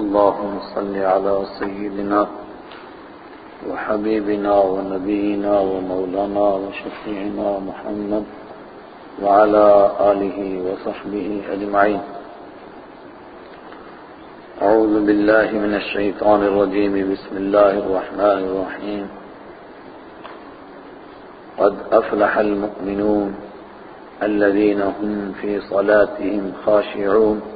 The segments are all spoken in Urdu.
اللهم صل على سيدنا وحبيبنا ونبينا ومولانا وشفيعنا محمد وعلى آله وصحبه أجمعين. أعوذ بالله من الشيطان الرجيم. بسم الله الرحمن الرحيم. قد أفلح المؤمنون الذين هم في صلاتهم خاشعون.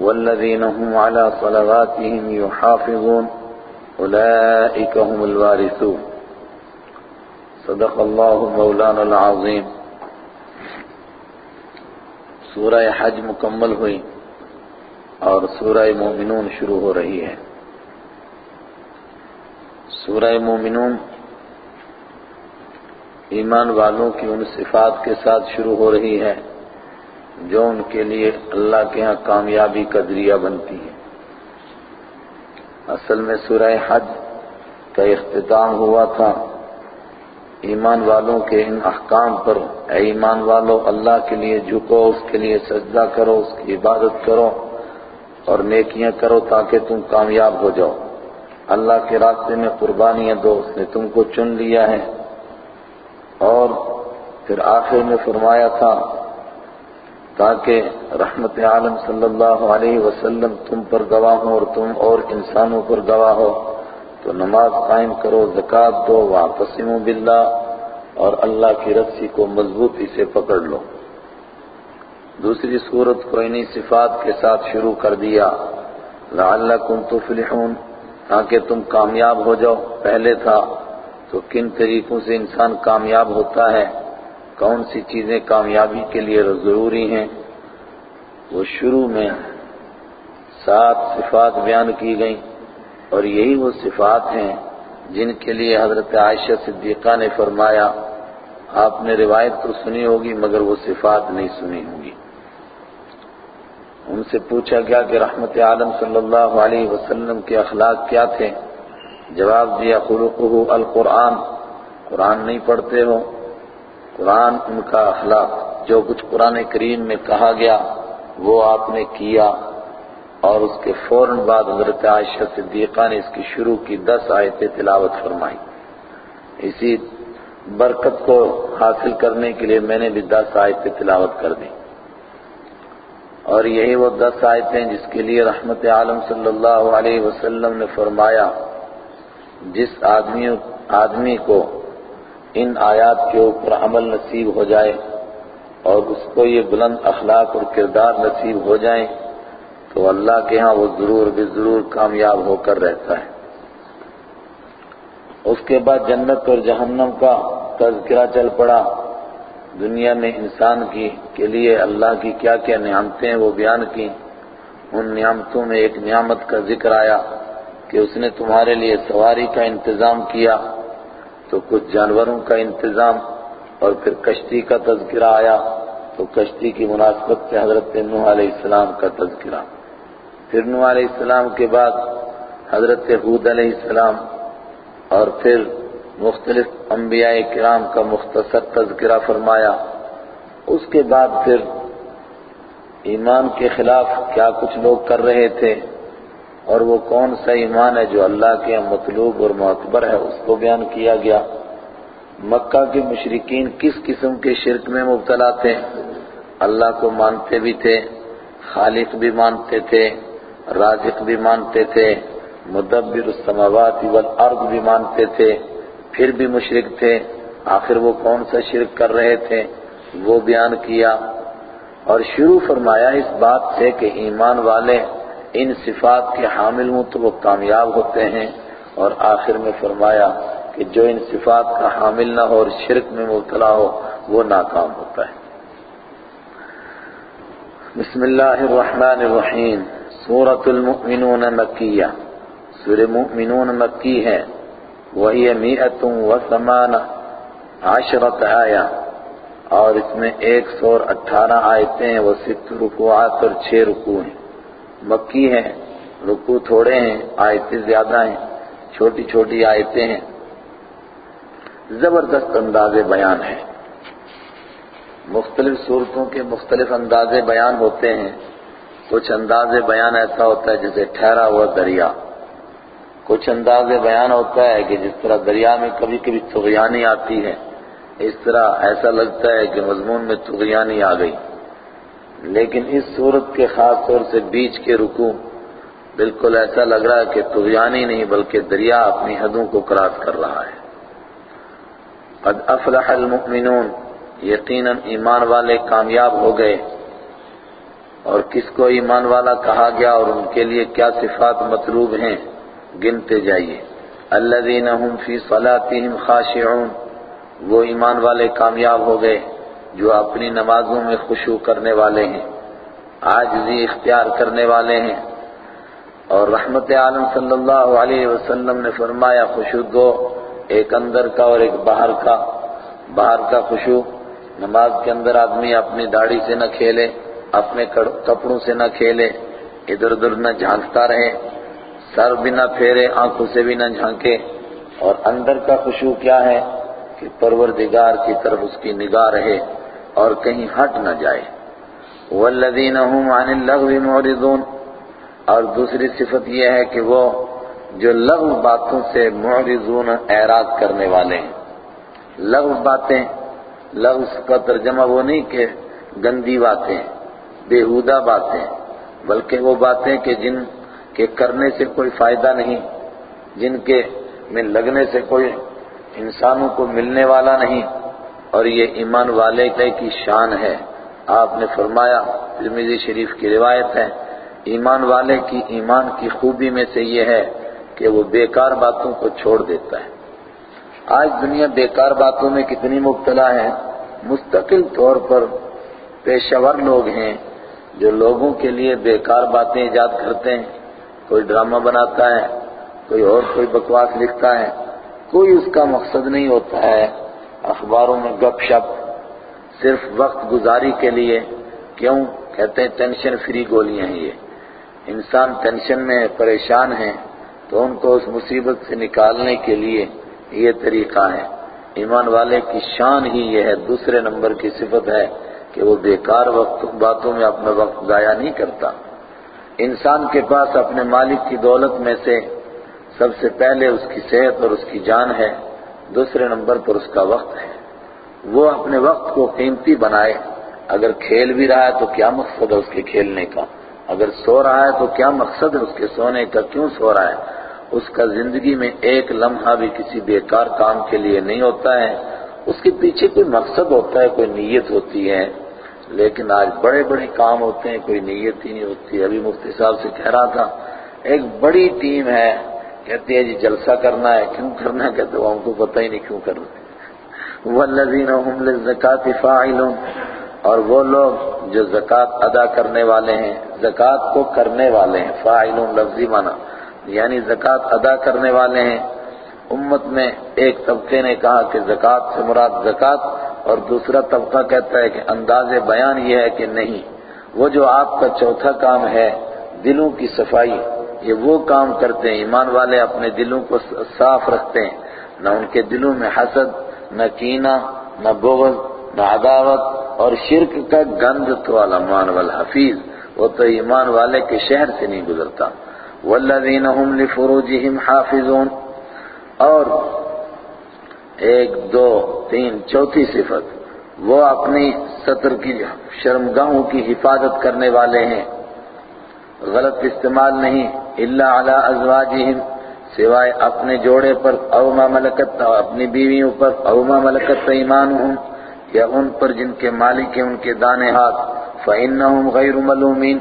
والذين هم على صلواتهم يحافظون أولئك هم الوارثون. صدق الله مولانا العظيم سورہ حج مکمل ہوئی اور سورہ مومنون شروع ہو رہی ہے۔ سورہ مومنون ایمان والوں کی ان صفات کے ساتھ شروع ہو رہی ہے۔ جو ان کے لیے اللہ کے ہاں کامیابی کا ذریعہ بنتی ہے۔ اصل میں سورہ حج کا اختتام ہوا تھا۔ ایمان والوں کے ان احکام پر۔ اے ایمان والوں اللہ کے لیے جھکو، اس کے لیے سجدہ کرو، اس کی عبادت کرو اور نیکیاں کرو تاکہ تم کامیاب ہو جاؤ۔ اللہ کے راستے میں قربانیاں دو، اس نے تم کو چن لیا ہے۔ اور پھر آخر میں فرمایا تھا تاکہ رحمت عالم صلی اللہ علیہ وسلم تم پر گواہ ہو اور تم اور انسانوں پر گواہ ہو، تو نماز قائم کرو زکوٰۃ دو واپسموں باللہ، اور اللہ کی رسی کو مضبوطی سے پکڑ لو۔ دوسری صورت کو انہی صفات کے ساتھ شروع کر دیا۔ لعلکم تفلحون، تاکہ تم کامیاب ہو جاؤ۔ پہلے تھا تو کن طریقوں سے انسان کامیاب ہوتا ہے؟ کون سی چیزیں کامیابی کے لیے ضروری ہیں؟ وہ شروع میں سات صفات بیان کی گئیں اور یہی وہ صفات ہیں جن کے لیے حضرت عائشہ صدیقہ نے فرمایا، آپ نے روایت تو سنی ہوگی مگر وہ صفات نہیں سنی ہوگی۔ ان سے پوچھا گیا کہ رحمت عالم صلی اللہ علیہ وسلم کے اخلاق کیا تھے؟ جواب دیا خلقہ القرآن۔ قرآن نہیں پڑھتے ہو۔ قرآن ان کا اخلاق جو کچھ قرآن کریم میں کہا گیا، وہ آپ نے کیا۔ اور اس کے فوراً بعد حضرت عائشہ صدیقہ نے اس کی شروع کی دس آیتیں تلاوت فرمائی۔ اسی برکت کو حاصل کرنے کے لیے میں نے بھی دس آیتیں تلاوت کر دی اور یہی وہ دس آیتیں جس کے لیے رحمت عالم صلی اللہ علیہ وسلم نے فرمایا، جس آدمی آدمی کو ان آیات کے اوپر عمل نصیب ہو جائے اور اس کو یہ بلند اخلاق اور کردار نصیب ہو جائیں تو اللہ کے ہاں وہ ضرور بھی ضرور کامیاب ہو کر رہتا ہے۔ اس کے بعد جنت اور جہنم کا تذکرہ چل پڑا۔ دنیا میں انسان کی کے لیے اللہ کی کیا کیا نعمتیں وہ بیان کی۔ ان نعمتوں میں ایک نعمت کا ذکر آیا کہ اس نے تمہارے لیے سواری کا انتظام کیا۔ تو کچھ جانوروں کا انتظام اور پھر کشتی کا تذکرہ آیا تو کشتی کی مناسبت سے حضرت نوح علیہ السلام کا تذکرہ۔ پھر نوح علیہ السلام کے بعد حضرت حود علیہ السلام اور پھر مختلف انبیاء کرام کا مختصر تذکرہ فرمایا۔ اس کے بعد پھر ایمان کے خلاف کیا کچھ لوگ کر رہے تھے؟ اور وہ کون سا ایمان ہے جو اللہ کے ہاں مطلوب اور معتبر ہے، اس کو بیان کیا گیا۔ مکہ کے مشرقین کس قسم کے شرک میں مبتلا تھے؟ اللہ کو مانتے بھی تھے، خالق بھی مانتے تھے، رازق بھی مانتے تھے، مدبر السماوات والارض بھی مانتے تھے، پھر بھی مشرک تھے۔ آخر وہ کون سا شرک کر رہے تھے؟ وہ بیان کیا۔ اور شروع فرمایا اس بات سے کہ ایمان والے ان صفات کے حامل ہوں تو وہ کامیاب ہوتے ہیں۔ اور آخر میں فرمایا کہ جو ان صفات کا حامل نہ ہو اور شرک میں مبتلا ہو، وہ ناکام ہوتا ہے۔ بسم اللہ الرحمن الرحیم۔ سورة المؤمنون مکیہ۔ سورہ مؤمنون مکی ہے۔ وہی میت و سمان عشرت آیا اور اس میں ایک سو اٹھارہ آیتیں ہیں۔ وہ ست رکوعات اور چھ رکوع ہیں۔ مکی ہیں، رکوع تھوڑے ہیں، آیتیں زیادہ ہیں، چھوٹی چھوٹی آیتیں ہیں۔ زبردست انداز بیان ہے مختلف صورتوں کے مختلف انداز بیان ہوتے ہیں۔ کچھ انداز بیان ایسا ہوتا ہے جیسے ٹھہرا ہوا دریا۔ کچھ انداز بیان ہوتا ہے کہ جس طرح دریا میں کبھی کبھی تغیانی آتی ہے۔ اس طرح ایسا لگتا ہے کہ مضمون میں تغیانی آ گئی۔ لیکن اس صورت کے خاص طور سے بیچ کے رکو بالکل ایسا لگ رہا ہے کہ تغیانی نہیں بلکہ دریا اپنی حدوں کو کراس کر رہا ہے۔ قد افلح المؤمنون، یقیناً ایمان والے کامیاب ہو گئے۔ اور کس کو ایمان والا کہا گیا اور ان کے لیے کیا صفات مطلوب ہیں؟ گنتے جائیے۔ الذین هم فی صلاتهم خاشعون، وہ ایمان والے کامیاب ہو گئے۔ جو اپنی نمازوں میں خشوع کرنے والے ہیں، عاجزی اختیار کرنے والے ہیں۔ اور رحمت عالم صلی اللہ علیہ وسلم نے فرمایا، خشوع دو، ایک اندر کا اور ایک باہر کا۔ باہر کا خشوع، نماز کے اندر آدمی اپنی داڑھی سے نہ کھیلے، اپنے کپڑوں سے نہ کھیلے، ادھر ادھر نہ جھانکتا رہے، سر بھی نہ پھیرے، آنکھوں سے بھی نہ جھانکے۔ اور اندر کا خوشبو کیا ہے؟ کہ پروردگار کی طرف اس کی نگاہ رہے۔ اور کہیں ہٹ نہ جائے۔ والذین هم عن اللغو معرضون۔ اور دوسری صفت یہ ہے کہ وہ جو لغو باتوں سے معرضون اعراض کرنے والے ہیں۔ لغو باتیں لفظ کا ترجمہ وہ نہیں کہ گندی باتیں بےہودہ باتیں، بلکہ وہ باتیں کہ جن کے کرنے سے کوئی فائدہ نہیں، جن کے میں لگنے سے کوئی انسانوں کو ملنے والا نہیں۔ اور یہ ایمان والے کی شان ہے۔ آپ نے فرمایا ترمیزی شریف کی روایت ہے، ایمان والے کی ایمان کی خوبی میں سے یہ ہے کہ وہ بیکار باتوں کو چھوڑ دیتا ہے۔ آج دنیا بیکار باتوں میں کتنی مبتلا ہے۔ مستقل طور پر پیشہ لوگ ہیں جو لوگوں کے لیے بیکار باتیں ایجاد کرتے ہیں۔ کوئی ڈرامہ بناتا ہے، کوئی اور کوئی بکواس لکھتا ہے۔ کوئی اس کا مقصد نہیں ہوتا ہے۔ اخباروں میں گپ شپ، صرف وقت گزاری کے لیے، کیوں؟ کہتے ہیں ٹینشن فری گولیاں ہیں یہ۔ انسان ٹینشن میں پریشان ہیں تو ان کو اس مصیبت سے نکالنے کے لیے یہ طریقہ ہے۔ ایمان والے کی شان ہی یہ ہے، دوسرے نمبر کی صفت ہے کہ وہ بیکار وقت، باتوں میں اپنا وقت ضائع نہیں کرتا۔ انسان کے پاس اپنے مالک کی دولت میں سے سب سے پہلے اس کی صحت اور اس کی جان ہے۔ دوسرے نمبر پر اس کا وقت ہے۔ وہ اپنے وقت کو قیمتی بنائے۔ اگر کھیل بھی رہا ہے تو کیا مقصد ہے اس کے کھیلنے کا؟ اگر سو رہا ہے تو کیا مقصد ہے اس کے سونے کا؟ کیوں سو رہا ہے؟ اس کا زندگی میں ایک لمحہ بھی کسی بیکار کام کے لیے نہیں ہوتا ہے۔ اس کے پیچھے کوئی مقصد ہوتا ہے، کوئی نیت ہوتی ہے۔ لیکن آج بڑے بڑے کام ہوتے ہیں، کوئی نیت ہی نہیں ہوتی۔ ابھی مفتی صاحب سے کہہ رہا تھا، ایک بڑی ٹیم ہے۔ کہتے ہیں جی جلسہ کرنا ہے، کیوں کرنا ہے؟ کہتے وہ ہم کو پتہ ہی نہیں کیوں کرنا ہے والذین هم للزکاة فاعلون۔ اور وہ لوگ جو زکات ادا کرنے والے ہیں زکات کو کرنے والے ہیں، فاعلون لفظی معنی۔ یعنی زکوٰۃ ادا کرنے والے ہیں۔ امت میں ایک طبقے نے کہا کہ زکوٰۃ سے مراد زکوٰۃ، اور دوسرا طبقہ کہتا ہے کہ انداز بیان یہ ہے کہ نہیں۔ وہ جو آپ کا چوتھا کام ہے، دلوں کی صفائی۔ یہ وہ کام کرتے ہیں، ایمان والے اپنے دلوں کو صاف رکھتے ہیں۔ نہ ان کے دلوں میں حسد، نہ کینہ، نہ بغض، نہ عداوت اور شرک کا گند تو علمان والحفیظ۔ وہ تو ایمان والے کے شہر سے نہیں گزرتا۔ والذین هم لفروجهم حافظون۔ اور ایک، دو، تین، چوتھی صفت، وہ اپنی سطر کی، شرمگاہوں کی حفاظت کرنے والے ہیں۔ غلط استعمال نہیں، الا علی ازواجہم، سوائے اپنے جوڑے پر اوما ملکت اپنی بیویوں پر اوما ملکت ایمانہم، یا ان پر جن کے مالک ہیں، ان کے دانے ہاتھ، فَإِنَّهُمْ غَيْرُ مَلُومِينَ۔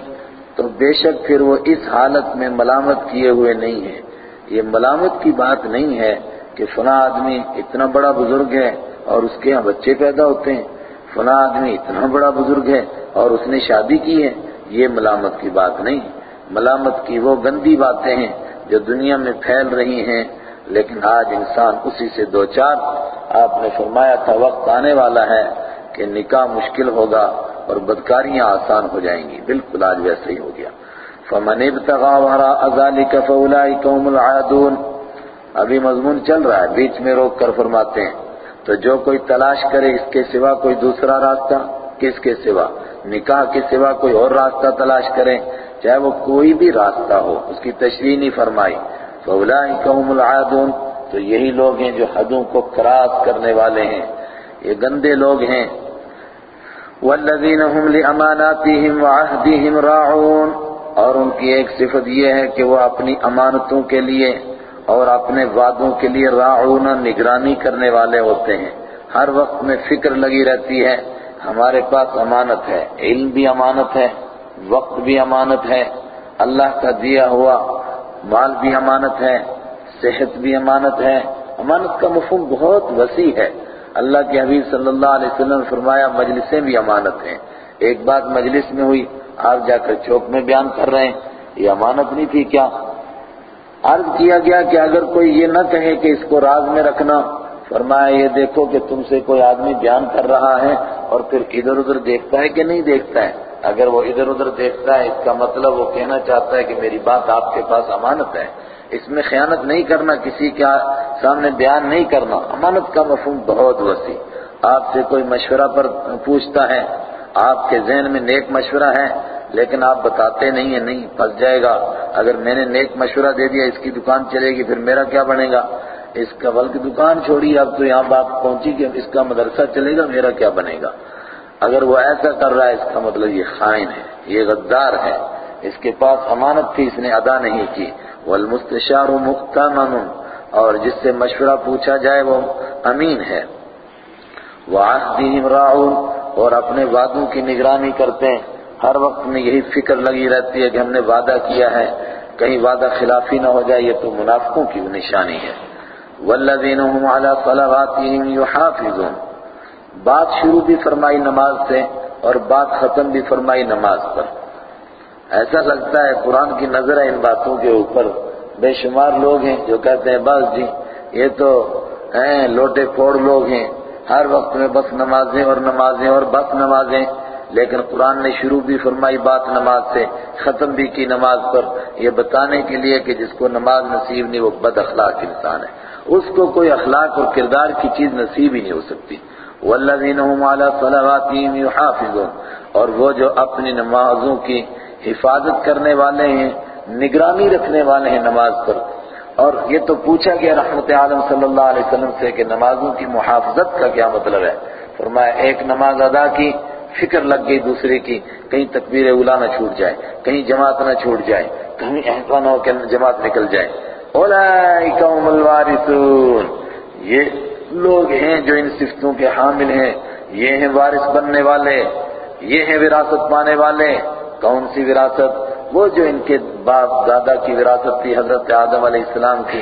تو بے شک پھر وہ اس حالت میں ملامت کیے ہوئے نہیں ہے یہ ملامت کی بات نہیں ہے کہ فلاں آدمی اتنا بڑا بزرگ ہے اور اس کے ہاں بچے پیدا ہوتے ہیں۔ فلاں آدمی اتنا بڑا بزرگ ہے اور اس نے شادی کی ہے۔ یہ ملامت کی بات نہیں۔ ملامت کی وہ گندی باتیں ہیں جو دنیا میں پھیل رہی ہیں، لیکن آج انسان اسی سے دو چار، آپ نے فرمایا تھا، وقت آنے والا ہے کہ نکاح مشکل ہوگا اور بدکاریاں آسان ہو جائیں گی۔ بالکل آج ویسے ہی ہو گیا۔ فمن ابتغى وراء ذلك فاولئك هم العادون۔ ابھی مضمون چل رہا ہے، بیچ میں روک کر فرماتے ہیں۔ تو جو کوئی تلاش کرے اس کے سوا، کوئی دوسرا راستہ کس کے سوا؟ نکاح کے سوا کوئی اور راستہ تلاش کرے چاہے وہ کوئی بھی راستہ ہو، اس کی تشریح نہیں فرمائی۔ فاولئك هم العادون۔ تو یہی لوگ ہیں جو حدوں کو کراس کرنے والے ہیں۔ یہ گندے لوگ ہیں۔ والذین هم لاماناتهم وعهدهم راعون۔ اور ان کی ایک صفت یہ ہے کہ وہ اپنی امانتوں کے لیے اور اپنے وعدوں کے لیے راعون نگرانی کرنے والے ہوتے ہیں۔ ہر وقت میں فکر لگی رہتی ہے۔ ہمارے پاس امانت ہے، علم بھی امانت ہے، وقت بھی امانت ہے، اللہ کا دیا ہوا مال بھی امانت ہے، صحت بھی امانت ہے۔ امانت کا مفہوم بہت وسیع ہے۔ اللہ کے حبیب صلی اللہ علیہ وسلم نے فرمایا، مجلسیں بھی امانت ہیں۔ ایک بات مجلس میں ہوئی، آپ جا کر چوک میں بیان کر رہے ہیں، یہ امانت نہیں تھی کیا؟ عرض کیا گیا کہ اگر کوئی یہ نہ کہے کہ اس کو راز میں رکھنا فرمایا، یہ دیکھو کہ تم سے کوئی آدمی بیان کر رہا ہے اور پھر ادھر ادھر دیکھتا ہے کہ نہیں دیکھتا ہے۔ اگر وہ ادھر ادھر دیکھتا ہے، اس کا مطلب وہ کہنا چاہتا ہے کہ میری بات آپ کے پاس امانت ہے۔ اس میں خیانت نہیں کرنا، کسی کے سامنے بیان نہیں کرنا۔ امانت کا مفہوم بہت وسیع۔ آپ سے کوئی مشورہ پر پوچھتا ہے، آپ کے ذہن میں نیک مشورہ ہے، لیکن آپ بتاتے نہیں ہیں، نہیں پھنس جائے گا۔ اگر میں نے نیک مشورہ دے دیا، اس کی دکان چلے گی، پھر میرا کیا بنے گا؟ اس کا بلکہ دکان چھوڑی، اب تو یہاں بات پہنچی کہ اس کا مدرسہ چلے گا، میرا کیا بنے گا؟ اگر وہ ایسا کر رہا ہے، اس کا مطلب یہ خائن ہے، یہ غدار ہے۔ اس کے پاس امانت تھی، اس نے ادا نہیں کی۔ والمستشار مختمن اور جس سے مشورہ پوچھا جائے، وہ امین ہے۔ وعهدهم راعون، اور اپنے وعدوں کی نگرانی کرتے ہیں۔ ہر وقت میں یہی فکر لگی رہتی ہے کہ ہم نے وعدہ کیا ہے۔ کہیں وعدہ خلافی نہ ہو جائے، یہ تو منافقوں کی نشانی ہے۔ والذین هم علی صلواتهم یحافظون۔ بات شروع بھی فرمائی نماز سے اور بات ختم بھی فرمائی نماز پر۔ ایسا لگتا ہے قرآن کی نظر ہے ان باتوں کے اوپر بے شمار لوگ ہیں جو کہتے ہیں، بس جی یہ تو ہیں، لوٹے پھوڑ لوگ ہیں۔ ہر وقت میں بس نمازیں اور نمازیں اور بس نمازیں۔ لیکن قرآن نے شروع بھی فرمائی بات نماز سے، ختم بھی کی نماز پر۔ یہ بتانے کے لیے کہ جس کو نماز نصیب نہیں، وہ بد اخلاق انسان ہے۔ اس کو کوئی اخلاق اور کردار کی چیز نصیب ہی نہیں ہو سکتی۔ والذین هم علی صلواتهم یحافظون اور وہ جو اپنی نمازوں کی حفاظت کرنے والے ہیں، نگرانی رکھنے والے ہیں نماز پر۔ اور یہ تو پوچھا گیا رحمت عالم صلی اللہ علیہ وسلم سے کہ نمازوں کی محافظت کا کیا مطلب ہے؟ فرمایا، ایک نماز ادا کی، فکر لگ گئی دوسرے کی، کہیں تکبیر اولا نہ چھوٹ جائے، کہیں جماعت نہ چھوٹ جائے، کہیں ایسا نہ ہو کہ جماعت نکل جائے۔ اولئک هم الوارثون۔ یہ لوگ ہیں جو ان صفتوں کے حامل ہیں۔ یہ ہیں وارث بننے والے۔ یہ ہیں وراثت پانے والے۔ کون سی وراثت؟ وہ جو ان کے باپ دادا کی وراثت تھی، حضرت آدم علیہ السلام کی۔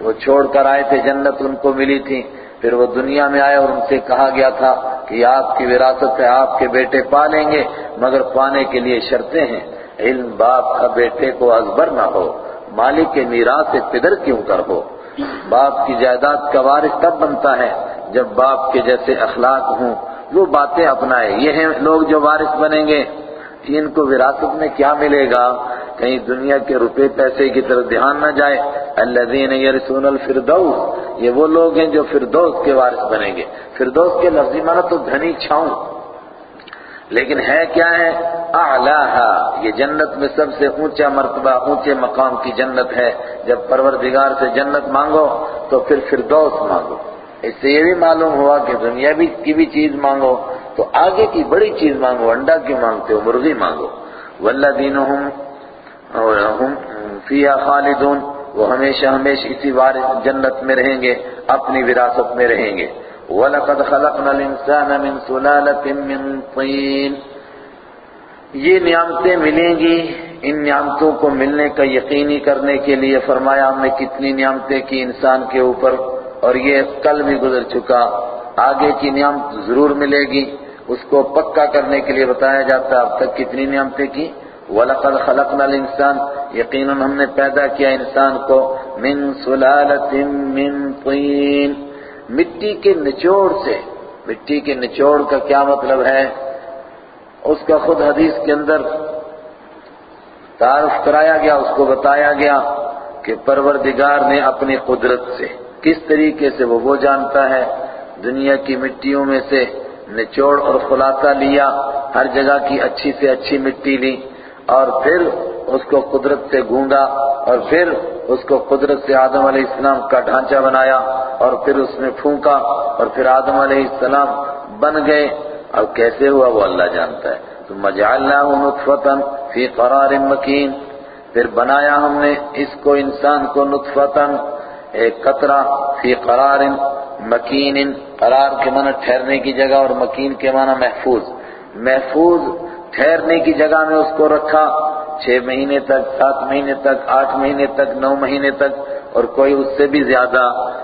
وہ چھوڑ کر آئے تھے، جنت ان کو ملی تھی۔ پھر وہ دنیا میں آئے اور ان سے کہا گیا تھا کہ آپ کی وراثت ہے، آپ کے بیٹے پالیں گے، مگر پانے کے لیے شرطیں ہیں۔ علم باپ کا بیٹے کو ازبر نہ ہو۔ مالک کے میراث سے پدر کیوں کر ہو؟ باپ کی جائیداد کا وارث تب بنتا ہے جب باپ کے جیسے اخلاق ہوں۔ وہ باتیں اپنائے۔ یہ ہیں لوگ جو وارث بنیں گے۔ ان کو وراثت میں کیا ملے گا؟ کہیں دنیا کے روپے پیسے کی طرف دھیان نہ جائے۔ الذین یرثون الفردوس۔ یہ وہ لوگ ہیں جو فردوس کے وارث بنیں گے۔ فردوس کے لفظی معنی تو دھنی چھاؤں۔ لیکن ہے کیا ہے؟ اعلیٰ یہ جنت میں سب سے اونچا مرتبہ، اونچے مقام کی جنت ہے۔ جب پروردگار سے جنت مانگو تو پھر فردوس مانگو۔ اس سے یہ بھی معلوم ہوا کہ دنیا بھی کی بھی چیز مانگو تو آگے کی بڑی چیز مانگو، انڈا کیوں مانگتے ہو؟ مرغی مانگو۔ والذینہم ہم فیہا خالدون، وہ ہمیشہ ہمیشہ اسی وارث جنت میں رہیں گے، اپنی وراثت میں رہیں گے۔ وَلَقَدْ خَلَقْنَا الْإِنسَانَ مِنْ سُلَالَةٍ مِنْ طِينٍ۔ یہ نعمتیں ملیں گی۔ ان نعمتوں کو ملنے کا یقینی کرنے کے لیے فرمایا ہم نے کتنی نعمتیں کی انسان کے اوپر اور یہ کل بھی گزر چکا۔ آگے کی نعمت ضرور ملے گی۔ اس کو پکا کرنے کے لیے بتایا جاتا ہے اب تک کتنی نعمتیں کی۔ وَلَقَدْ خَلَقْنَا الْإِنسَانَ۔ یقیناً ہم نے پیدا کیا انسان کو۔ من سلالت من طین مٹی کے نچوڑ سے، مٹی کے نچوڑ کا کیا مطلب ہے؟ اس کا خود حدیث کے اندر تعارف کرایا گیا، اس کو بتایا گیا کہ پروردگار نے اپنی قدرت سے کس طریقے سے وہ وہ جانتا ہے، دنیا کی مٹیوں میں سے نچوڑ اور خلاصہ لیا، ہر جگہ کی اچھی سے اچھی مٹی لی اور پھر اس کو قدرت سے گوندا اور پھر اس کو قدرت سے آدم علیہ السلام کا ڈھانچہ بنایا اور پھر اس میں پھونکا اور پھر آدم علیہ السلام بن گئے۔ اور کیسے ہوا وہ اللہ جانتا ہے۔ تو جعلناه نطفتا فی قرار مکین۔ پھر بنایا ہم نے اس کو انسان کو نطفتا، ایک قطرہ فی قرار مکین، قرار کے معنی ٹھہرنے کی جگہ اور مکین کے معنی محفوظ۔ محفوظ ٹھہرنے کی جگہ میں اس کو رکھا۔ چھ مہینے تک، سات مہینے تک، آٹھ مہینے تک، نو مہینے تک، اور کوئی اس سے بھی زیادہ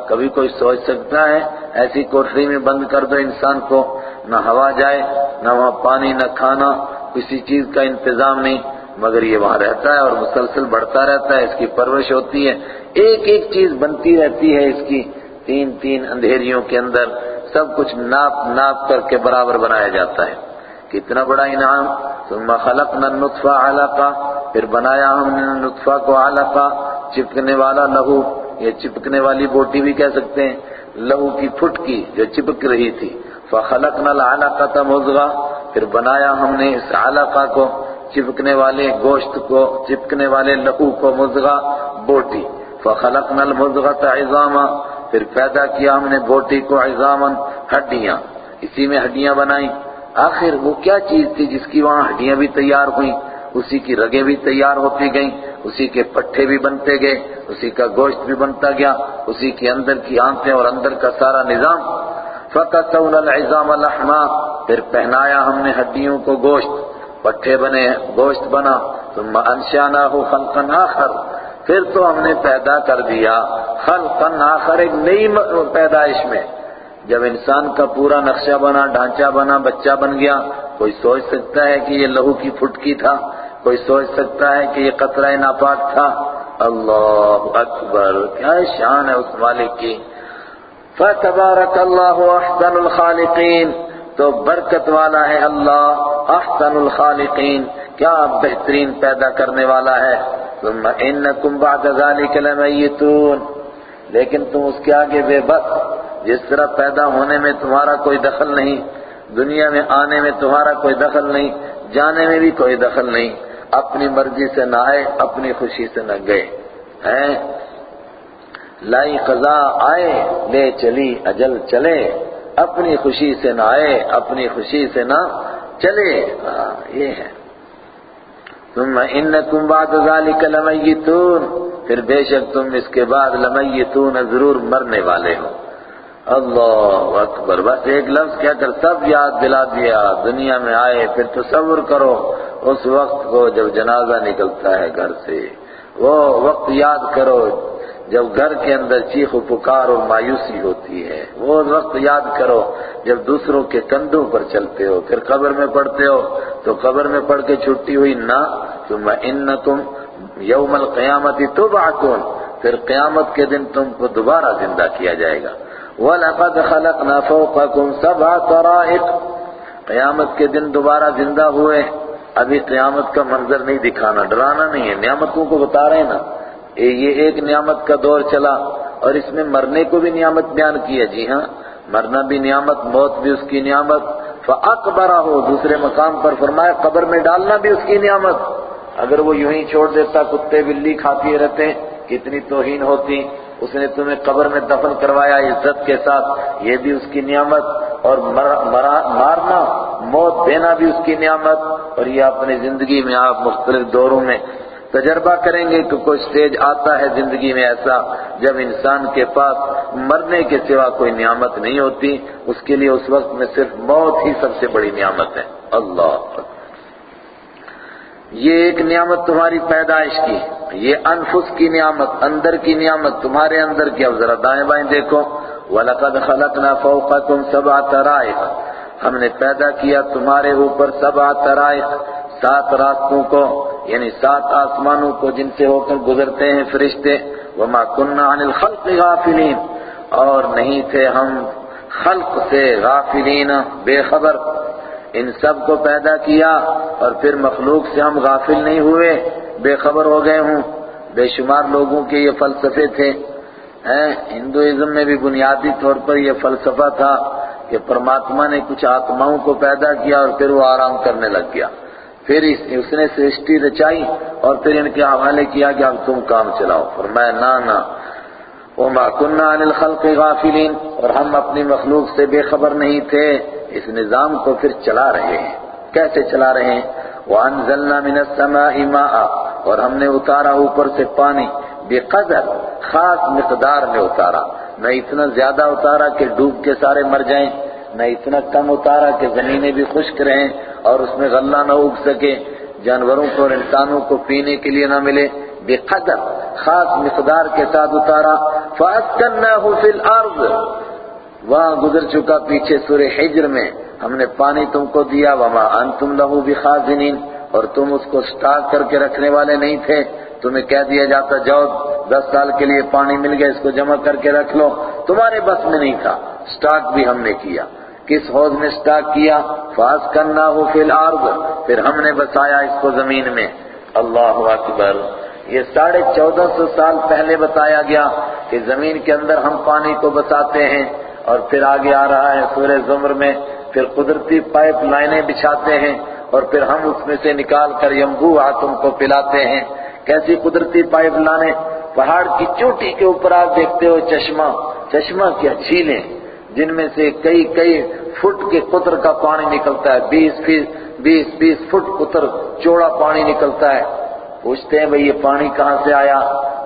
کبھی کوئی سوچ سکتا ہے، ایسی کوٹری میں بند کر دو انسان کو، نہ ہوا جائے، نہ وہاں پانی، نہ کھانا، کسی چیز کا انتظام نہیں، مگر یہ وہاں رہتا ہے اور مسلسل بڑھتا رہتا ہے، اس کی پرورش ہوتی ہے۔ ایک ایک چیز بنتی رہتی ہے اس کی، تین تین اندھیریوں کے اندر، سب کچھ ناپ ناپ کر کے برابر بنایا جاتا ہے۔ کتنا بڑا انعام۔ ثم خلقنا النطفہ علقہ۔ پھر بنایا ہم نے نطفہ کو علقہ۔ چپکنے والا لہو یہ چپکنے والی بوٹی بھی کہہ سکتے ہیں۔ لہو کی پھٹکی جو چپک رہی تھی۔ فخلقنا العلقة مضغہ۔ پھر بنایا ہم نے اس علقہ کو۔ چپکنے والے گوشت کو، چپکنے والے لہو کو مضغہ، بوٹی۔ فخلقنا المضغة عظاما۔ پھر پیدا کیا ہم نے بوٹی کو عظاما، ہڈیاں۔ اسی میں ہڈیاں بنائیں۔ آخر وہ کیا چیز تھی جس کی وہاں ہڈیاں بھی تیار ہوئیں، اسی کی رگیں بھی تیار ہوتی گئیں، اسی کے پٹھے بھی بنتے گئے، اسی کا گوشت بھی بنتا گیا، اسی کے اندر کی آنکھیں اور اندر کا سارا نظام۔ فَقَتَوْنَ الْعِظَامَ لَحْمَا۔ پھر پہنایا ہم نے ہڈیوں کو گوشت، پٹھے بنے، گوشت بنا۔ ثم انشاناہو خلقا آخر۔ پھر تو ہم نے پیدا کر دیا خلقا آخر، ایک نئی پیدائش میں۔ جب انسان کا پورا نقشہ بنا، ڈھانچہ بنا، بچہ بن گیا، کوئی سوچ سکتا ہے کہ یہ لہو کی پھٹکی تھا، کوئی سوچ سکتا ہے کہ یہ قطرہ ناپاک تھا؟ اللہ اکبر، کیا شان ہے اس مالک کی۔ فتبارک اللہ احسن الخالقین، تو برکت والا ہے اللہ احسن الخالقین، کیا بہترین پیدا کرنے والا ہے۔ ثم انکم بعد ذلك لمیتون، لیکن تم اس کے آگے بے بس۔ جس طرح پیدا ہونے میں تمہارا کوئی دخل نہیں، دنیا میں آنے میں تمہارا کوئی دخل نہیں، جانے میں بھی کوئی دخل نہیں، اپنی مرضی سے نہ آئے، اپنی خوشی سے نہ گئے۔ ہیں؟ لائی قضا آئے، لے چلی اجل چلے۔ اپنی خوشی سے نہ آئے، اپنی خوشی سے نہ چلے۔ ہاں، یہ ہے۔ ثم انکم بعد ذالک لمیتون۔ پھر بے شک تم اس کے بعد لمیتون ضرور مرنے والے ہو۔ اللہ اکبر۔ بس ایک لفظ کہہ کر سب یاد دلا دیا، دنیا میں آئے پھر تصور کرو اس وقت کو جب جنازہ نکلتا ہے گھر سے۔ وہ وقت یاد کرو جب گھر کے اندر چیخ و پکار اور مایوسی ہوتی ہے۔ وہ وقت یاد کرو جب دوسروں کے کندھوں پر چلتے ہو۔ پھر قبر میں پڑھتے ہو تو قبر میں پڑھ کے چھٹی ہوئی۔ نہ تم انکم یوم القیامت تبعتون پھر قیامت کے دن تم کو دوبارہ زندہ کیا جائے گا۔ وَلَقَدْ خَلَقْنَا فَوْقَكُمْ سَبْعَ طَرَائِقَ۔ قیامت کے دن دوبارہ زندہ ہوئے۔ ابھی قیامت کا منظر نہیں دکھانا، ڈرانا نہیں ہے۔ نعمتوں کو بتا رہے ہیں نا۔ یہ ایک نعمت کا دور چلا اور اس میں مرنے کو بھی نعمت بیان کیا۔ جی ہاں مرنا بھی نعمت، موت بھی اس کی نعمت۔ فَأَقْبَرَهُ ہو دوسرے مقام پر فرمایا، قبر میں ڈالنا بھی اس کی نعمت۔ اگر وہ یوں ہی چھوڑ دیتا، کتے بلی کھاتی رہتے، کتنی توہین ہوتی۔ اس نے تمہیں قبر میں دفن کروایا عزت کے ساتھ، یہ بھی اس کی نعمت، اور مارنا، موت دینا بھی اس کی نعمت، اور یہ اپنی زندگی میں آپ مختلف دوروں میں تجربہ کریں گے کہ کوئی سٹیج آتا ہے زندگی میں ایسا، جب انسان کے پاس مرنے کے سوا کوئی نعمت نہیں ہوتی، اس کے لیے اس وقت میں صرف موت ہی سب سے بڑی نعمت ہے۔ اللہ یہ ایک نعمت تمہاری پیدائش کی یہ انفس کی نعمت، اندر کی نعمت تمہارے اندر کی۔ اب ذرا دائیں بائیں دیکھو۔ وَلَقَدْ خَلَقْنَا فَوْقَكُمْ سَبْعَ تَرَائِقَ۔ ہم نے پیدا کیا تمہارے اوپر سبع ترائق۔ سات راستوں کو یعنی سات آسمانوں کو جن سے ہو کر گزرتے ہیں فرشتے۔ وما كنا عن الخلق غافلین اور نہیں تھے ہم خلق سے غافلین، بے خبر۔ ان سب کو پیدا کیا اور پھر مخلوق سے ہم غافل نہیں ہوئے، بے خبر ہو گئے ہوں۔ بے شمار لوگوں کے یہ فلسفے تھے۔ ہندوازم میں بھی بنیادی طور پر یہ فلسفہ تھا کہ پرماتما نے کچھ آتماؤں کو پیدا کیا اور پھر وہ آرام کرنے لگ گیا۔ پھر اس نے سرشٹی رچائی اور پھر ان کے حوالے کیا کہ اب تم کام چلاؤ۔ فرمایا نا نا وما كنا عن الخلق غافلین اور ہم اپنی مخلوق سے بے خبر نہیں تھے۔ اس نظام کو پھر چلا رہے ہیں۔ کیسے چلا رہے ہیں؟ وَأَنزَلْنَا مِنَ السَّمَاءِ مَاءً، اور ہم نے اتارا اوپر سے پانی۔ بقدر خاص مقدار میں اتارا۔ نہ اتنا زیادہ اتارا کہ ڈوب کے سارے مر جائیں۔ نہ اتنا کم اتارا کہ زمینیں بھی خشک رہیں اور اس میں غلہ نہ اگ سکے۔ جانوروں کو اور انسانوں کو پینے کے لیے نہ ملے۔ بقدر خاص مقدار کے ساتھ اتارا۔ فَأَسْكَنَّاهُ فِي الْأَرْضِ وہاں گزر چکا پیچھے سورہ حجر میں، ہم نے پانی تم کو دیا، وما انتم له بخازنین، اور تم اس کو سٹاک کر کے رکھنے والے نہیں تھے۔ تمہیں کہہ دیا جاتا، جاؤ، دس سال کے لیے پانی مل گیا، اس کو جمع کر کے رکھ لو۔ تمہارے بس میں نہیں تھا، سٹاک بھی ہم نے کیا۔ کس حوض میں سٹاک کیا؟ فاس کرنا ہو فی الارض۔ پھر ہم نے بسایا اس کو زمین میں۔ اللہ اکبر۔ یہ ساڑھے چودہ سو سال پہلے بتایا گیا کہ زمین کے اندر ہم پانی کو بساتے ہیں۔ اور پھر آگے آ رہا ہے سورہ زمر میں، پھر قدرتی پائپ لائنیں بچھاتے ہیں اور پھر ہم اس میں سے نکال کر یمبو آتم کو پلاتے ہیں۔ کیسی قدرتی پائپ لانے پہاڑ کی چوٹی کے اوپر آپ دیکھتے ہو چشمہ چشمہ کیا جھیلیں جن میں سے کئی کئی فٹ کے قطر کا پانی نکلتا ہے۔ بیس بیس بیس فٹ قطر چوڑا پانی نکلتا ہے۔ پوچھتے ہیں بھئی یہ پانی کہاں سے آیا؟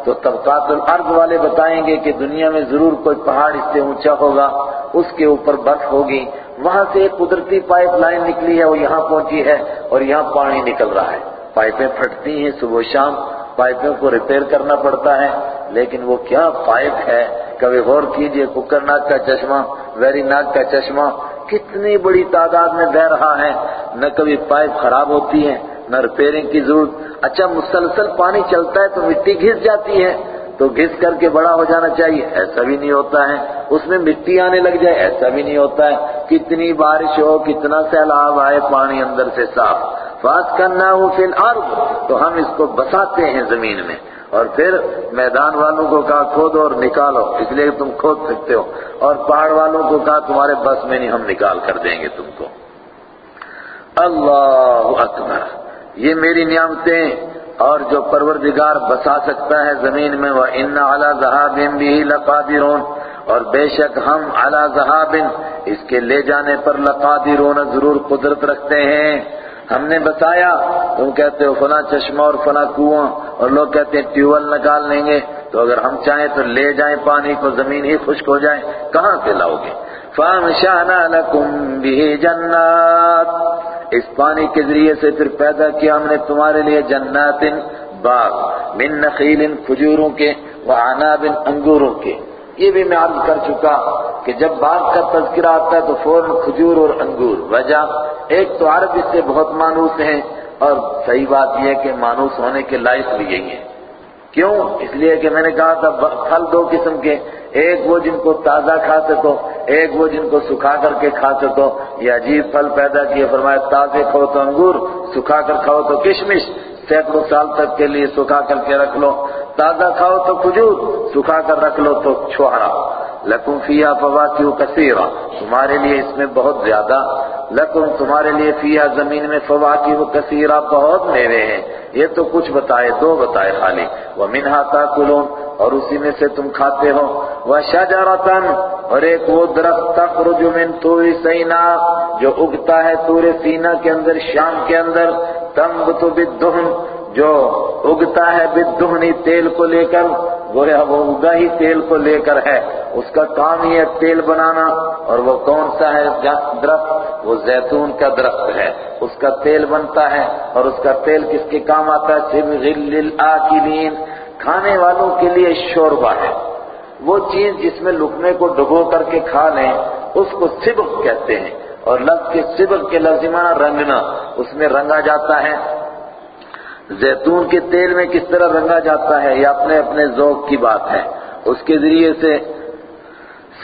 تو طبقات الارض والے بتائیں گے کہ دنیا میں ضرور کوئی پہاڑ اس سے اونچا ہوگا، اس کے اوپر برف ہوگی، وہاں سے ایک قدرتی پائپ لائن نکلی ہے، وہ یہاں پہنچی ہے اور یہاں پانی نکل رہا ہے۔ پائپیں پھٹتی ہیں صبح شام، پائپوں کو ریپیئر کرنا پڑتا ہے، لیکن وہ کیا پائپ ہے؟ کبھی غور کیجیے، ککر ناک کا چشمہ، ویری ناک کا چشمہ، کتنی بڑی تعداد میں بہ رہا ہے۔ نہ کبھی پائپ خراب ہوتی ہے نہ ریپیئرنگ کی ضرورت اچھا مسلسل پانی چلتا ہے تو مٹی گھس جاتی ہے، تو گھس کر کے بڑا ہو جانا چاہیے، ایسا بھی نہیں ہوتا ہے۔ اس میں مٹی آنے لگ جائے، ایسا بھی نہیں ہوتا ہے۔ کتنی بارش ہو، کتنا سیلاب آئے پانی اندر سے صاف۔ فاس کرنا ہو فی الارض، تو ہم اس کو بساتے ہیں زمین میں۔ اور پھر میدان والوں کو کہا، کھودو اور نکالو۔ اس لیے تم کھود سکتے ہو۔ اور پہاڑ والوں کو کہا، تمہارے بس میں نہیں ہم نکال کر دیں گے تم کو۔ اللہ اکبر۔ یہ میری نعمتیں اور جو پروردگار بسا سکتا ہے زمین میں وہ ان اعلیٰ ذہابن بھی لقادرون۔ اور بے شک ہم اعلیٰ ذہابن اس کے لے جانے پر لقادرون ضرور قدرت رکھتے ہیں۔ ہم نے بتایا، تم کہتے ہو فلاں چشمہ اور فلاں کنواں، اور لوگ کہتے ہیں ٹیوبل نکال لیں گے۔ تو اگر ہم چاہیں تو لے جائیں پانی کو، زمین ہی خشک ہو جائے۔ کہاں سے لاؤ گے؟ فَأَنْشَأْنَا لَكُمْ بِهِ جَنَّاتٍ۔ اس پانی کے ذریعے سے پھر پیدا کیا ہم نے تمہارے لیے جنات باغ، من نخیل کھجوروں کے وعناب انگوروں کے۔ یہ بھی میں عرض کر چکا کہ جب باغ کا تذکرہ آتا ہے تو فوراً کھجور اور انگور۔ وجہ، ایک تو عرب اس سے بہت مانوس ہیں اور صحیح بات یہ ہے کہ مانوس ہونے کے لائق بھی یہی ہیں۔ کیوں؟ اس لیے کہ میں نے کہا تھا، پھل دو قسم کے، ایک وہ جن کو تازہ کھا سکو ایک وہ جن کو سکھا کر کے کھا سکو۔ یہ عجیب پھل پیدا کیے۔ فرمایا، تازے کھاؤ تو انگور، سکھا کر کھاؤ تو کشمش، سینکڑوں سال تک کے لیے سکھا کر کے رکھ لو۔ تازہ کھاؤ تو کھجور، سکھا کر رکھ لو تو چھوڑا لکم فیا فواکیو کثیرہ۔ تمہارے لیے اس میں بہت زیادہ لکم تمہارے لیے فیا زمین میں فواکیو کثیرہ بہت میوے ہیں۔ یہ تو کچھ بتائے، دو بتائے خالی۔ وَمِنْهَا تَاكُلُونَ اور اسی میں سے تم کھاتے ہو۔ وہ وَشَجَرَةً اور ایک وہ درخت تخرج من طور سینا، جو اگتا ہے تور سینا کے اندر، شام کے اندر۔ تنبت بالدہن، جو اگتا ہے بدہنی تیل کو لے کر۔ گویا وہ اگا ہی تیل کو لے کر ہے۔ اس کا کام ہی ہے تیل بنانا۔ اور وہ کون سا ہے درخت؟ وہ زیتون کا درخت ہے۔ اس کا تیل بنتا ہے۔ اور اس کا تیل کس کے کام آتا ہے؟ صرف للآکلین کھانے والوں کے لیے شوربہ ہے۔ وہ چیز جس میں لکمے کو ڈبو کر کے کھا لیں، اس کو سبق کہتے ہیں۔ اور لفظ کے سبق کے لفظ معنی رنگنا۔ اس میں رنگا جاتا ہے۔ زیتون کے تیل میں کس طرح رنگا جاتا ہے یہ اپنے اپنے ذوق کی بات ہے۔ اس کے ذریعے سے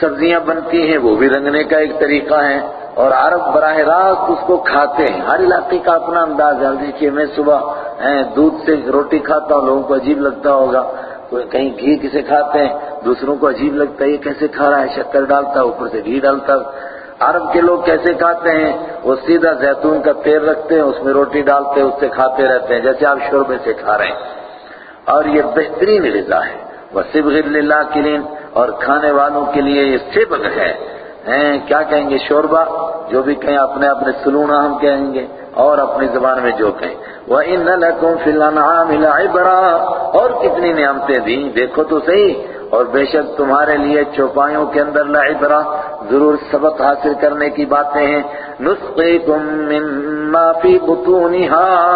سبزیاں بنتی ہیں، وہ بھی رنگنے کا ایک طریقہ ہے۔ اور عرب براہ راست اس کو کھاتے ہیں۔ ہر علاقے کا اپنا انداز ہے۔ دیکھیے، میں صبح دودھ سے روٹی کھاتا ہوں، لوگوں کو عجیب لگتا ہوگا۔ کہیں گھی کسے کھاتے ہیں، دوسروں کو عجیب لگتا ہے، یہ کیسے کھا رہا ہے؟ شکر ڈالتا ہے اوپر سے گھی ڈالتا۔ عرب کے لوگ کیسے کھاتے ہیں؟ وہ سیدھا زیتون کا تیل رکھتے ہیں، اس میں روٹی ڈالتے ہیں، اس سے کھاتے رہتے ہیں، جیسے آپ شوربے سے کھا رہے ہیں۔ اور یہ بہترین غذا ہے۔ وہ سب للہ کلین اور کھانے والوں کے لیے یہ سبغ ہے۔ کیا کہیں گے؟ شوربا جو بھی کہیں، اپنے اپنے سلونا ہم کہیں گے، اور اپنی زبان میں جو کہیں۔ وَإِنَّ لَكُمْ فِي الْأَنْعَامِ لَعِبْرَةً اور کتنی نعمتیں دیں۔ دیکھو تو صحیح، اور بے شک تمہارے لیے چوپایوں کے اندر لعبرہ ضرور سبق حاصل کرنے کی باتیں ہیں۔ نسقیکم مما فی بطونها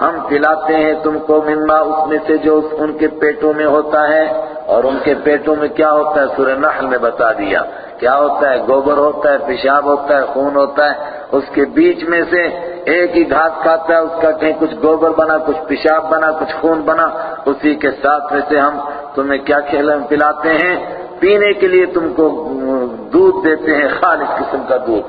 ہم پلاتے ہیں تم کو مما اس میں سے جو ان کے پیٹوں میں ہوتا ہے۔ اور ان کے پیٹوں میں کیا ہوتا ہے؟ سورہ نحل میں بتا دیا۔ کیا ہوتا ہے؟ گوبر ہوتا ہے، پیشاب ہوتا ہے، خون ہوتا ہے۔ اس کے بیچ میں سے ایک ہی گھاس کھاتا ہے، اس کا کہیں کچھ گوبر بنا، کچھ پیشاب بنا، کچھ خون بنا۔ اسی کے ساتھ میں سے ہم تمہیں کیا کھیل پلاتے ہیں؟ پینے کے لیے تم کو دودھ دیتے ہیں، خالص قسم کا دودھ۔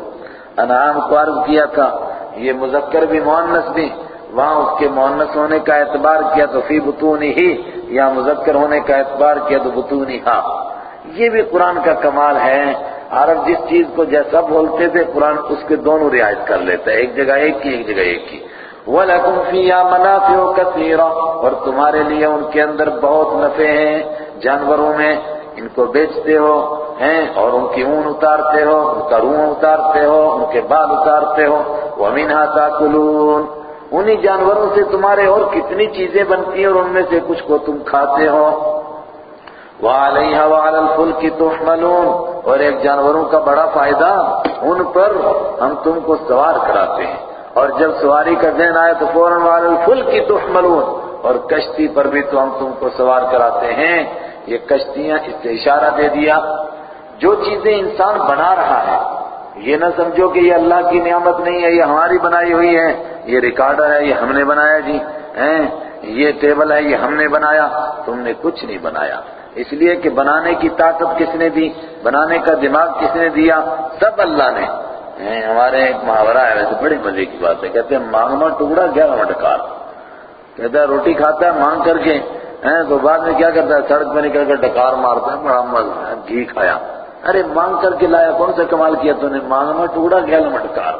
انعام کو عرض کیا تھا، یہ مذکر بھی مونس بھی، وہاں اس کے مونس ہونے کا اعتبار کیا تو فی بطونی ہی، یا مذکر ہونے کا اعتبار کیا تو بطونی ہاں یہ بھی قرآن کا کمال ہے۔ عرب جس چیز کو جیسا بولتے تھے، قرآن اس کے دونوں رعایت کر لیتا ہے، ایک جگہ ایک کی، ایک جگہ ایک کی۔ وَلَكُمْ فِيهَا مَنَافِعُ كَثِيرًا اور تمہارے لیے ان کے اندر بہت نفع ہیں، جانوروں میں، ان کو بیچتے ہو۔ ہیں اور ان کی اون اتارتے ہو، ان کا روح اتارتے ہو، ان کے بال اتارتے ہو۔ وَمِنْهَا تَاكُلُونَ انہی جانوروں سے تمہارے اور کتنی چیزیں بنتی ہیں اور ان میں سے کچھ کو تم کھاتے ہو۔ وَعَلَيْهَا وَعَلَى الْفُلْكِ تُحْمَلُونَ۔ اور ایک جانوروں کا بڑا فائدہ، ان پر ہم تم کو سوار کراتے ہیں۔ اور جب سواری کا ذہن آئے تو فوراً وَعَلَى الْفُلْكِ تُحْمَلُونَ۔ اور کشتی پر بھی تو ہم تم کو سوار کراتے ہیں۔ یہ کشتیاں اس سے اشارہ دے دیا۔ جو چیزیں انسان بنا رہا ہے، یہ نہ سمجھو کہ یہ اللہ کی نعمت نہیں ہے، یہ ہماری بنائی ہوئی ہے، یہ ریکارڈر ہے، یہ ہم نے بنایا جی یہ ٹیبل ہے، یہ ہم نے بنایا، تم نے کچھ نہیں بنایا۔ اس لیے کہ بنانے کی طاقت کس نے دی؟ بنانے کا دماغ کس نے دیا؟ سب اللہ نے۔ ہمارے ایک محاورہ ہے، ویسے بڑی مزے کی بات ہے۔ کہتے ہیں، مانگنا ٹکڑا گیارہ ڈکار کہتا ہے روٹی کھاتا ہے، مانگ کر کے۔ تو بعد میں کیا کرتا ہے؟ سڑک پہ نکل کر ڈکار مارتا ہے، بڑا مزہ گھی کھایا۔ ارے مانگ کر کے لایا، کون سا کمال کیا تو نے؟ مانگنا ٹکڑا گیا ڈکار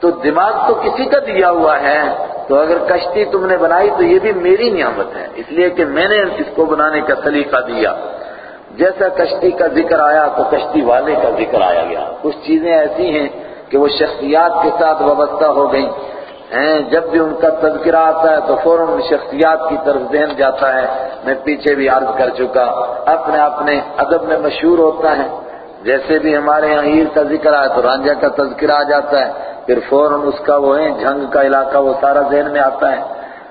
تو دماغ تو کسی کا دیا ہوا ہے۔ تو اگر کشتی تم نے بنائی تو یہ بھی میری نعمت ہے۔ اس لیے کہ میں نے اس کو بنانے کا سلیقہ دیا۔ جیسا کشتی کا ذکر آیا تو کشتی والے کا ذکر آیا گیا۔ کچھ چیزیں ایسی ہیں کہ وہ شخصیات کے ساتھ وابستہ ہو گئیں۔ جب بھی ان کا تذکرہ آتا ہے تو فوراً شخصیات کی طرف ذہن جاتا ہے۔ میں پیچھے بھی عرض کر چکا۔ اپنے اپنے ادب میں مشہور ہوتا ہے۔ جیسے بھی ہمارے یہاں ہیر کا ذکر آیا تو رانجھا کا تذکرہ آ جاتا ہے۔ پھر فوراً اس کا وہ ہے جھنگ کا علاقہ وہ سارا ذہن میں آتا ہے۔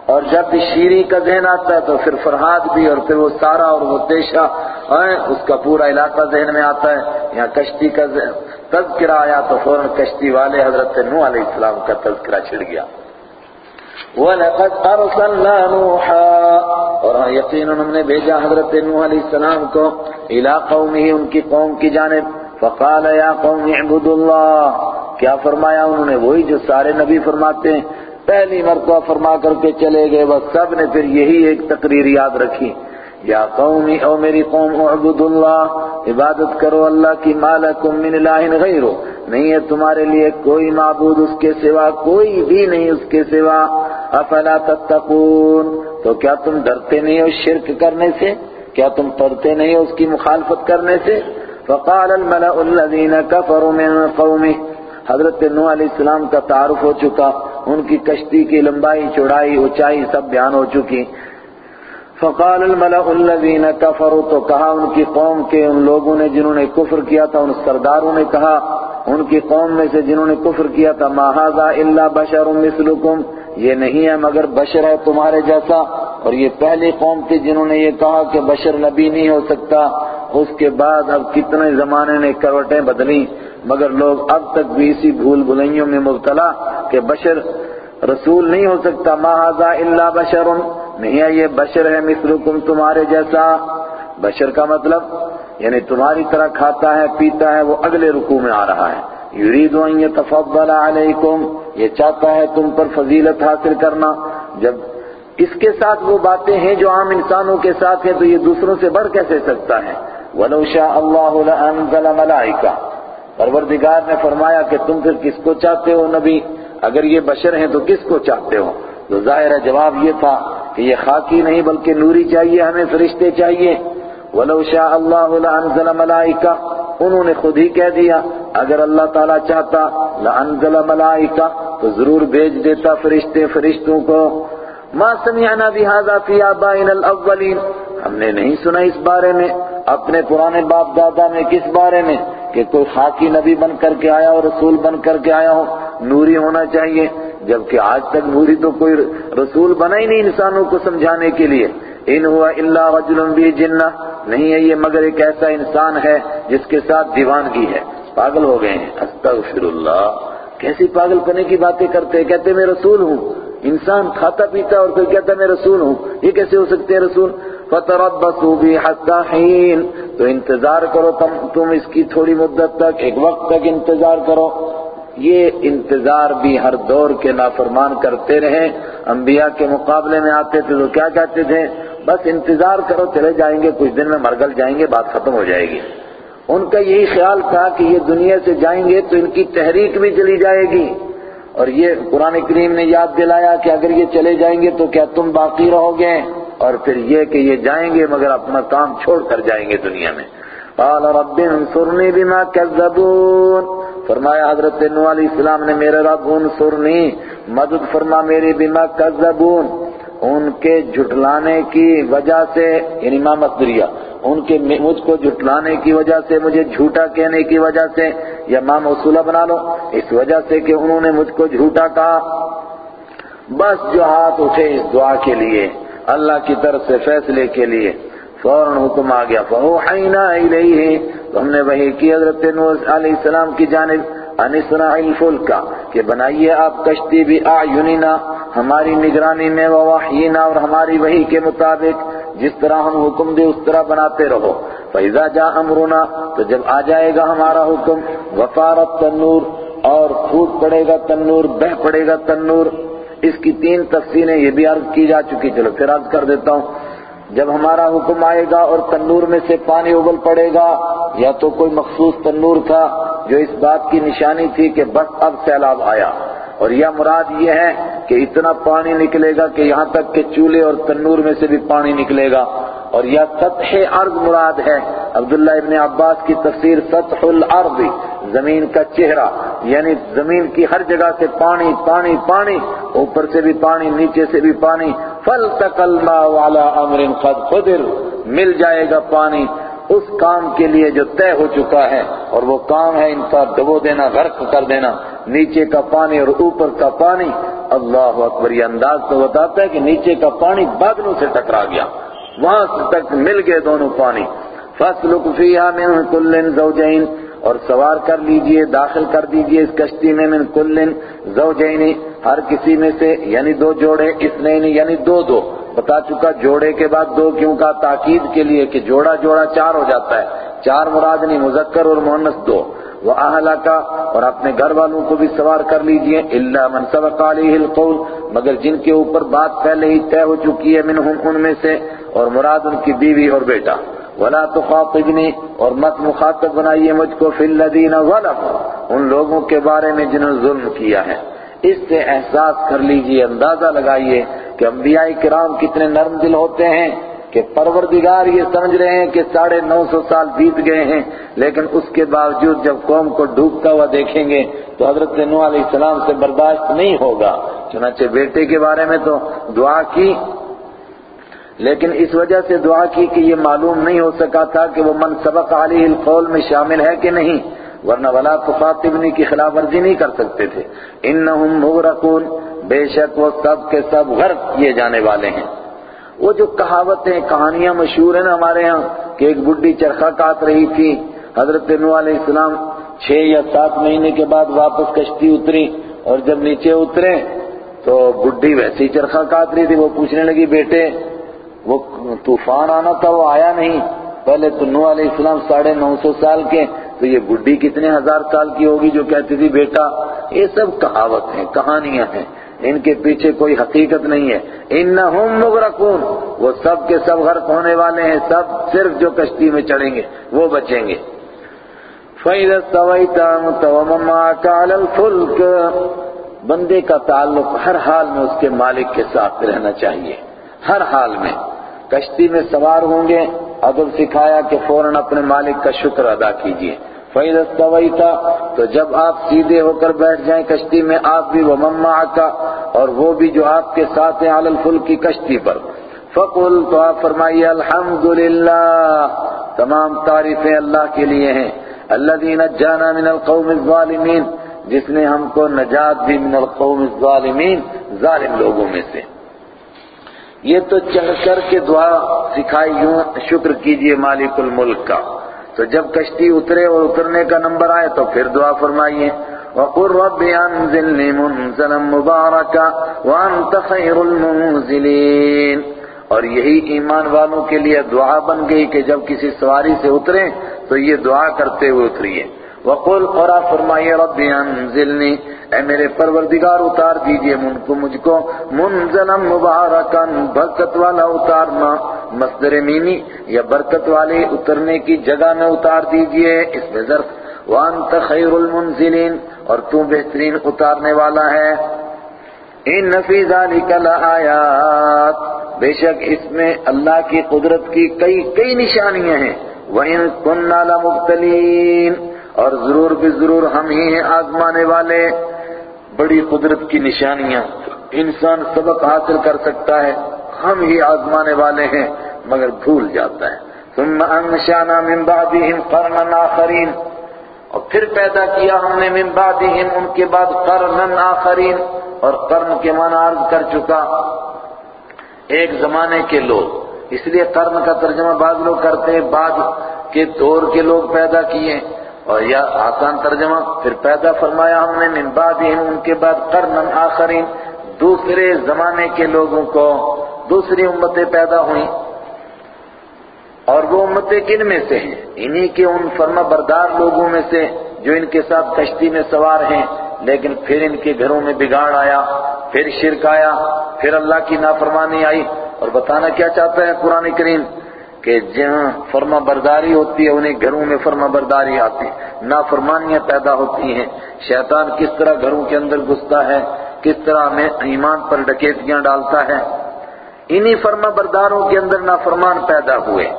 اور جب بھی شیری کا ذہن آتا ہے تو پھر فرحاد بھی اور پھر وہ سارا اور وہ دیشہ اس کا پورا علاقہ ذہن میں آتا ہے۔ یہاں کشتی کا ذہن تذکرہ آیا تو فوراً کشتی والے حضرت نو علیہ السلام کا تذکرہ چھڑ گیا۔ وَلَقَدْ أَرْسَلْنَا نُوحًا۔ اور ہاں یقیناً ہم نے بھیجا حضرت نوح علیہ السلام کو الى قومه ان کی قوم کی جانب۔ فقال یا قوم اعبدوا اللہ کیا فرمایا انہوں نے؟ وہی جو سارے نبی فرماتے ہیں۔ پہلی مرتبہ فرما کر کے چلے گئے۔ بس سب نے پھر یہی ایک تقریر یاد رکھی۔ یا قومی او میری قوم اعبد اللہ عبادت کرو اللہ کی مالکم من الہ غیرو، نہیں ہے تمہارے لیے کوئی معبود اس کے سوا، کوئی بھی نہیں اس کے سوا۔ افلا تتقون، تو کیا تم ڈرتے نہیں ہو شرک کرنے سے؟ کیا تم پڑھتے نہیں ہو اس کی مخالفت کرنے سے؟ فقال الملأ الذين كفروا من قومه حضرت نوح علیہ السلام کا تعارف ہو چکا، ان کی کشتی کی لمبائی، چوڑائی، اونچائی سب بیان ہو چکی۔ فقال الملأ الذين كفروا، تو کہا ان کی قوم کے ان لوگوں نے جنہوں نے کفر کیا تھا، ان سرداروں نے کہا، ان کی قوم میں سے جنہوں نے کفر کیا تھا، ما هذا الا بشر مثلكم یہ نہیں ہے مگر بشر ہے تمہارے جیسا۔ اور یہ پہلی قوم تھی جنہوں نے یہ کہا کہ بشر نبی نہیں ہو سکتا۔ اس کے بعد اب کتنے زمانے نے کروٹیں بدلی مگر لوگ اب تک بھی اسی بھول بھلائیوں میں مبتلا کہ بشر رسول نہیں ہو سکتا۔ ماہذا اللہ بشر۔ نہیں ہے یہ بشر ہے مثلکم تمہارے جیسا۔ بشر کا مطلب یعنی تمہاری طرح کھاتا ہے، پیتا ہے، وہ اگلے رکوع میں آ رہا ہے۔ یرید ان یتفضل علیکم، یہ چاہتا ہے تم پر فضیلت حاصل کرنا۔ جب اس کے ساتھ وہ باتیں ہیں جو عام انسانوں کے ساتھ ہیں، تو یہ دوسروں سے بڑھ کیسے سکتا ہے؟ وَلَوْ شَاءَ اللَّهُ لَأَنزَلَ مَلَائِكَ پروردگار نے فرمایا کہ تم پھر کس کو چاہتے ہو نبی؟ اگر یہ بشر ہیں تو کس کو چاہتے ہو؟ تو ظاہر جواب یہ تھا کہ یہ خاکی نہیں بلکہ نوری چاہیے، ہمیں فرشتے چاہیے۔ وَلَوْ شَاءَ اللَّهُ لَأَنزَلَ مَلَائِكَ انہوں نے خود ہی کہہ دیا، اگر اللہ تعالیٰ چاہتا لَأَنزَلَ مَلَائِكَ تو ضرور بھیج دیتا فرشتے فرشتوں کو۔ ما سمعنا بهذا في آبائنا الاولین ہم نے نہیں سنا اس بارے میں، اپنے پرانے باپ دادا میں کس بارے میں؟ کہ کوئی خاکی نبی بن کر کے آیا ہو رسول بن کر کے آیا ہو۔ نوری ہونا چاہیے، جبکہ آج تک نوری تو کوئی رسول بنا ہی نہیں انسانوں کو سمجھانے کے لیے۔ ان ہوا اللہ رجل بھی جنہ۔ نہیں ہے یہ مگر ایک ایسا انسان ہے جس کے ساتھ دیوانگی ہے۔ پاگل ہو گئے ہیں۔ استغفر اللہ کیسی پاگل پنے کی باتیں کرتے کہتے میں رسول ہوں۔ انسان کھاتا پیتا اور کوئی کہتا میں رسول ہوں۔ یہ کیسے ہو سکتے ہیں رسول؟ فَتَرَبَّصُوا بِي حَتَّى حِينَ تو انتظار کرو، تم تم اس کی تھوڑی مدت تک، ایک وقت تک انتظار کرو۔ یہ انتظار بھی ہر دور کے نافرمان کرتے رہے۔ انبیاء کے مقابلے میں آتے تھے تو کیا کہتے تھے؟ بس انتظار کرو، چلے جائیں گے، کچھ دن میں مرگل جائیں گے، بات ختم ہو جائے گی۔ ان کا یہی خیال تھا کہ یہ دنیا سے جائیں گے تو ان کی تحریک بھی چلی جائے گی۔ اور یہ قرآن کریم نے یاد دلایا کہ اگر یہ چلے جائیں گے تو کیا تم باقی رہو گے؟ اور پھر یہ کہ یہ جائیں گے مگر اپنا کام چھوڑ کر جائیں گے دنیا میں۔ قال رب انصرنی بما كذبون فرمایا، حضرت نوح علیہ السلام نے میرے رب انصرنی مدد فرما میری بما كذبون ان کے جھٹلانے کی وجہ سے یعنی ماں مصدریہ ان کے مجھ کو جھٹلانے کی وجہ سے، مجھے جھوٹا کہنے کی وجہ سے، یا ماں موصولہ بنا لو، اس وجہ سے کہ انہوں نے مجھ کو جھوٹا کہا۔ بس جو ہاتھ اٹھے اس دعا کے لیے، اللہ کی طرف سے فیصلے کے لیے۔ فوراً حکم آ گیا۔ فَأُوحَيْنَا إِلَيْهِ۔ تو ہم نے وہی کی حضرت نوح علیہ السلام کی جانب انسرا الفلکا کہ بنائیے آپ کشتی بھی آیونینا ہماری نگرانی میں وحینا اور ہماری وحی کے مطابق، جس طرح ہم حکم دے، اس طرح بناتے رہو۔ فَإِذَا جَاءَ أَمْرُنَا، تو جب آ جائے گا ہمارا حکم، وفارت تنور، اور پھوٹ پڑے گا تنور، بہ پڑے گا تنور۔ اس کی تین تفصیلیں، یہ بھی عرض کی جا چکی۔ چلو پھر عرض کر دیتا ہوں۔ جب ہمارا حکم آئے گا اور تنور میں سے پانی اگل پڑے گا، یا تو کوئی مخصوص تنور تھا جو اس بات کی نشانی تھی کہ بس اب سیلاب آیا۔ اور یہ مراد یہ ہے کہ اتنا پانی نکلے گا کہ یہاں تک کہ چولہے اور تنور میں سے بھی پانی نکلے گا۔ اور یہ سطح ارض مراد ہے عبداللہ ابن عباس کی تفسیر سطح الارض زمین کا چہرہ یعنی زمین کی ہر جگہ سے پانی پانی پانی، اوپر سے بھی پانی، نیچے سے بھی پانی فل تکلما والا امر قد قدر مل جائے گا پانی۔ اس کام کے لیے جو طے ہو چکا ہے، اور وہ کام ہے ان کا ڈبو دینا، غرق کر دینا، نیچے کا پانی اور اوپر کا پانی۔ اللہ اکبر، یہ انداز تو بتاتا ہے کہ نیچے کا پانی بادلوں سے ٹکرا گیا۔ وہاں تک مل گئے دونوں پانی۔ فَاسْلُكْ فِيهَا مِن كُلٍّ زَوْجَيْنِ۔ اور سوار کر لیجیے، داخل کر دیجیے اس کشتی میں من کلن زوجین ہر کسی میں سے یعنی دو جوڑے، اثنین یعنی دو دو۔ بتا چکا جوڑے کے بعد دو کیوں کا تاکید کے لیے کہ جوڑا جوڑا چار ہو جاتا ہے۔ چار مراد نہیں، مذکر اور مونس دو۔ وہ اہلا کا اور اپنے گھر والوں کو بھی سوار کر لیجیے الا من سبق علیہ القول، مگر جن کے اوپر بات پہلے ہی طے ہو چکی ہے منہم ان میں سے، اور مراد ان کی بیوی اور بیٹا۔ ولا تخاطبنی اور مت مخاطب بنائیے مجھ کو فی الذین ظلموا، ان لوگوں کے بارے میں جنہوں نے ظلم کیا ہے۔ اس سے احساس کر لیجیے، اندازہ لگائیے کہ انبیاء کرام کتنے نرم دل ہوتے ہیں۔ کہ پروردگار یہ سمجھ رہے ہیں کہ ساڑھے نو سو سال بیت گئے ہیں، لیکن اس کے باوجود جب قوم کو ڈوبتا ہوا دیکھیں گے تو حضرت نوح علیہ السلام سے برداشت نہیں ہوگا۔ چنانچہ بیٹے کے بارے میں تو دعا کی، لیکن اس وجہ سے دعا کی کہ یہ معلوم نہیں ہو سکا تھا کہ وہ من سبق علیہ القول میں شامل ہے کہ نہیں، ورنہ ولا تخاطبنی کی خلاف ورزی نہیں کر سکتے تھے۔ انہم مغرقون، بے شک وہ سب کے سب غرق کیے جانے والے ہیں۔ وہ جو کہاوتیں، کہانیاں مشہور ہیں نا ہمارے ہاں کہ ایک بڈی چرخہ کاٹ رہی تھی، حضرت نوح علیہ السلام چھ یا سات مہینے کے بعد واپس کشتی اتری اور جب نیچے اترے تو بڈھی ویسے ہی چرخا کاٹ رہی تھی، وہ پوچھنے لگی، بیٹے، وہ طوفان آنا تھا، وہ آیا نہیں۔ پہلے تو نو علیہ السلام ساڑھے نو سو سال کے، تو یہ بڈھی کتنے ہزار سال کی ہوگی جو کہتی تھی، بیٹا، یہ سب کہاوت ہیں کہانیاں ہیں۔ ان کے پیچھے کوئی حقیقت نہیں ہے۔ انہم مغرقون، وہ سب کے سب غرق ہونے والے ہیں، سب صرف جو کشتی میں چڑھیں گے، وہ بچیں گے۔ فَإِذَا اسْتَوَيْتَ مُتَوَمَّ عَلَى الْفُلْكِ، بندے کا تعلق ہر حال میں اس کے مالک کے ساتھ رہنا چاہیے۔ ہر حال میں۔ کشتی میں سوار ہوں گے ادب سکھایا کہ فوراً اپنے مالک کا شکر ادا کیجیے فَإِذَا اسْتَوَيْتَ تو جب آپ سیدھے ہو کر بیٹھ جائیں کشتی میں، آپ بھی وَمَن مَّعَكَ اور وہ بھی جو آپ کے ساتھ ہیں عَلَى الْفُلْكِ کی کشتی پر۔ فَقُلْ، تو آپ فرمائیے الحمدللہ تمام تعریفیں اللہ کے لیے ہیں۔ الذي نجانا من القوم الظالمین جس نے ہم کو نجات دی من القوم الظالمین، ظالم لوگوں میں سے۔ یہ تو چڑھ کر کے دعا سکھائی یوں، شکر کیجیے مالک الملک کا۔ تو جب کشتی اترے اور اترنے کا نمبر آئے تو پھر دعا فرمائیے۔ وَقُلْ رَبِّ أَنزِلْنِي مُنزَلًا مُبَارَكًا وَأَنْتَ خَيْرُ الْمُنزِلِينَ۔ اور یہی ایمان والوں کے لیے دعا بن گئی کہ جب کسی سواری سے اتریں تو یہ دعا کرتے ہوئے اتریے۔ وقل اور آپ فرمائیے ربی انزلنی، اے میرے پروردگار، اتار دیجیے من کو مجھ کو منزلا مبارکن برکت والا اتارنا۔ مصدر مینی یا برکت والے اترنے کی جگہ میں اتار دیجیے، اس میں ظرف۔ وانت خیر المنزلین، اور تو بہترین اتارنے والا ہے۔ ان فی ذالک لآیات۔ بے شک اس میں اللہ کی قدرت کی کئی کئی نشانیاں ہیں۔ وَإِن كُنَّا لَمُبْتَلِينَ اور ضرور بھی ضرور ہم ہی ہیں آزمانے والے۔ بڑی قدرت کی نشانیاں۔ انسان سبق حاصل کر سکتا ہے۔ ہم ہی آزمانے والے ہیں، مگر بھول جاتا ہے۔ ثم انشانا من بعدهم قرنا آخرین۔ اور پھر پیدا کیا ہم نے من بعدهم، ان کے بعد قرنا آخرین۔ اور قرن کے معنی عرض کر چکا۔ ایک زمانے کے لوگ۔ اس لیے قرن کا ترجمہ بعض لوگ کرتے ہیں بعد کے دور کے لوگ پیدا کیے۔ اور یا آسان ترجمہ پھر پیدا فرمایا ہم نے، من بعدهم ان کے بعد قرن آخرین، دوسرے زمانے کے لوگوں کو دوسری امتیں پیدا ہوئیں۔ اور وہ امتیں کن میں سے ہیں؟ انہی کے ان فرما بردار لوگوں میں سے جو ان کے ساتھ کشتی میں سوار ہیں، لیکن پھر ان کے گھروں میں بگاڑ آیا، پھر شرک آیا، پھر اللہ کی نافرمانی آئی۔ اور بتانا کیا چاہتا ہے قرآن کریم؟ کہ جہاں فرما برداری ہوتی ہے، انہیں گھروں میں فرما برداری آتی ہے، نافرمانیاں پیدا ہوتی ہیں۔ شیطان کس طرح گھروں کے اندر گھستا ہے، کس طرح ہمیں ایمان پر ڈکیتیاں ڈالتا ہے۔ انہی فرما برداروں کے اندر نافرمان پیدا ہوئے۔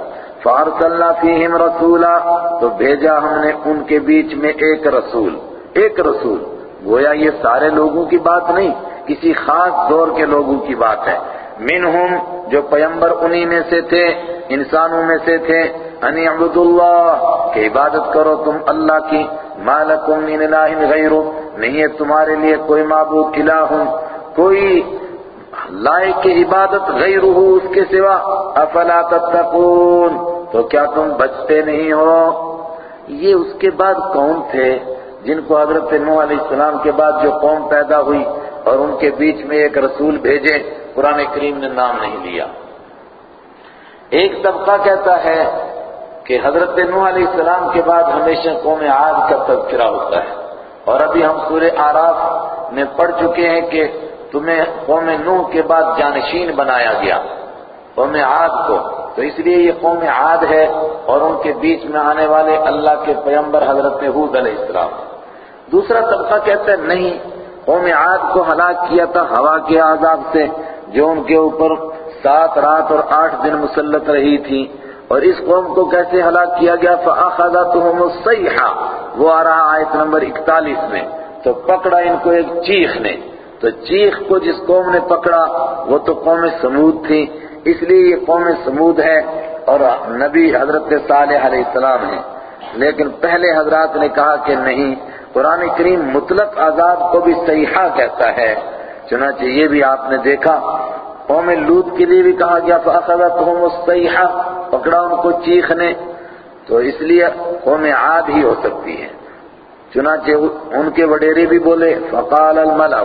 فَأَرْسَلْنَا فِيهِمْ رَسُولًا، تو بھیجا ہم نے ان کے بیچ میں ایک رسول ایک رسول۔ گویا یہ سارے لوگوں کی بات نہیں، کسی خاص دور کے لوگوں کی بات ہے۔ منہم، جو پیمبر انہی میں سے تھے انسانوں میں سے تھے انی عبد اللہ، کہ عبادت کرو تم اللہ کی مالکم من الہ غیرو، نہیں ہے تمہارے لیے کوئی معبود الہ، کوئی لائق عبادت غیر اس کے سوا، افلا تتقون، تو کیا تم بچتے نہیں ہو؟ یہ اس کے بعد کون تھے، جن کو حضرت نوح علیہ السلام کے بعد جو قوم پیدا ہوئی اور ان کے بیچ میں ایک رسول بھیجے، قرآن کریم نے نام نہیں لیا۔ ایک طبقہ کہتا ہے کہ حضرت نوح علیہ السلام کے بعد ہمیشہ قوم عاد کا تذکرہ ہوتا ہے۔ اور ابھی ہم سورہ آراف میں پڑھ چکے ہیں کہ تمہیں قوم نوح کے بعد جانشین بنایا گیا، قوم عاد کو۔ تو اس لیے یہ قوم عاد ہے اور ان کے بیچ میں آنے والے اللہ کے پیمبر حضرت حود علیہ السلام۔ دوسرا طبقہ کہتا ہے، نہیں، قوم عاد کو ہلاک کیا تھا، ہوا کے عذاب سے، جو ان کے اوپر سات رات اور آٹھ دن مسلط رہی تھی اور اس قوم کو کیسے ہلاک کیا گیا؟ فَأَخَذَتُهُمُ الصَّيْحَةُ وہ آ رہا آیت نمبر اکتالیس میں۔ تو پکڑا ان کو ایک چیخ نے۔ تو چیخ کو جس قوم نے پکڑا، وہ تو قوم سمود تھی۔ اس لیے یہ قوم سمود ہے اور نبی حضرت صالح علیہ السلام ہے لیکن پہلے حضرات نے کہا کہ نہیں، قرآن کریم مطلق عذاب کو بھی صحیحہ کہتا ہے۔ چنانچہ یہ بھی آپ نے دیکھا قوم لوت کے لیے بھی کہا گیا، فَأَخَذَتْهُمُ الصَّيْحَةُ، پکڑا ان کو چیخ نے تو اس لیے قوم عاد ہی ہو سکتی ہے چنانچہ ان کے وڈیرے بھی بولے، فقال الملأ۔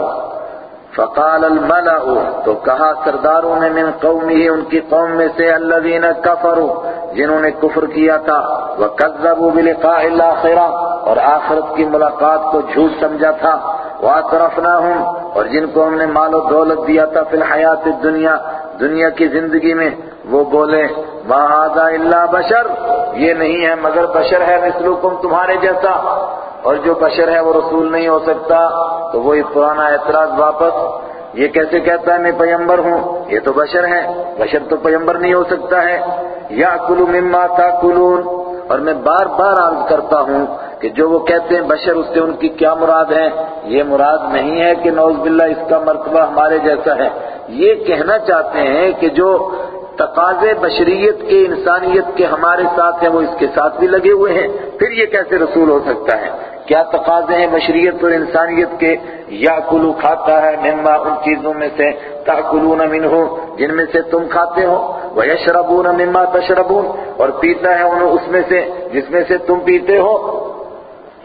فقال الملأ۔ تو کہا، سرداروں نے، من قومی ان کی قوم میں سے الذین کفروا جنہوں نے کفر کیا تھا وکذبوا بلقاء الاخرہ اور آخرت کی ملاقات کو جھوٹ سمجھا تھا۔ واطرفناہم اور جن کو ہم نے مال و دولت دیا تھا فی الحیات الدنیا دنیا کی زندگی میں، وہ بولے وہذا الا بشر، یہ نہیں ہے مگر بشر ہے مثلکم تمہارے جیسا۔ اور جو بشر ہے وہ رسول نہیں ہو سکتا، تو وہی پرانا اعتراض واپس۔ یہ کیسے کہتا ہے میں پیمبر ہوں؟ یہ تو بشر ہے۔ بشر تو پیمبر نہیں ہو سکتا ہے۔ یا کلو مما تھا اور میں بار بار عرض کرتا ہوں کہ جو وہ کہتے ہیں بشر، اس سے ان کی کیا مراد ہے؟ یہ مراد نہیں ہے کہ نوز باللہ اس کا مرتبہ ہمارے جیسا ہے۔ یہ کہنا چاہتے ہیں کہ جو تقاضے بشریت کے، انسانیت کے ہمارے ساتھ ہیں، وہ اس کے ساتھ بھی لگے ہوئے ہیں۔ پھر یہ کیسے رسول ہو سکتا ہے؟ کیا تقاضے ہیں بشریت اور انسانیت کے؟ یا کلو کھاتا ہے مما ان چیزوں میں سے، تاکلون منہ جن میں سے تم کھاتے ہو وہ یشربون مما تشربون، اور پیتا ہے انہوں اس میں سے، جس میں سے تم پیتے ہو۔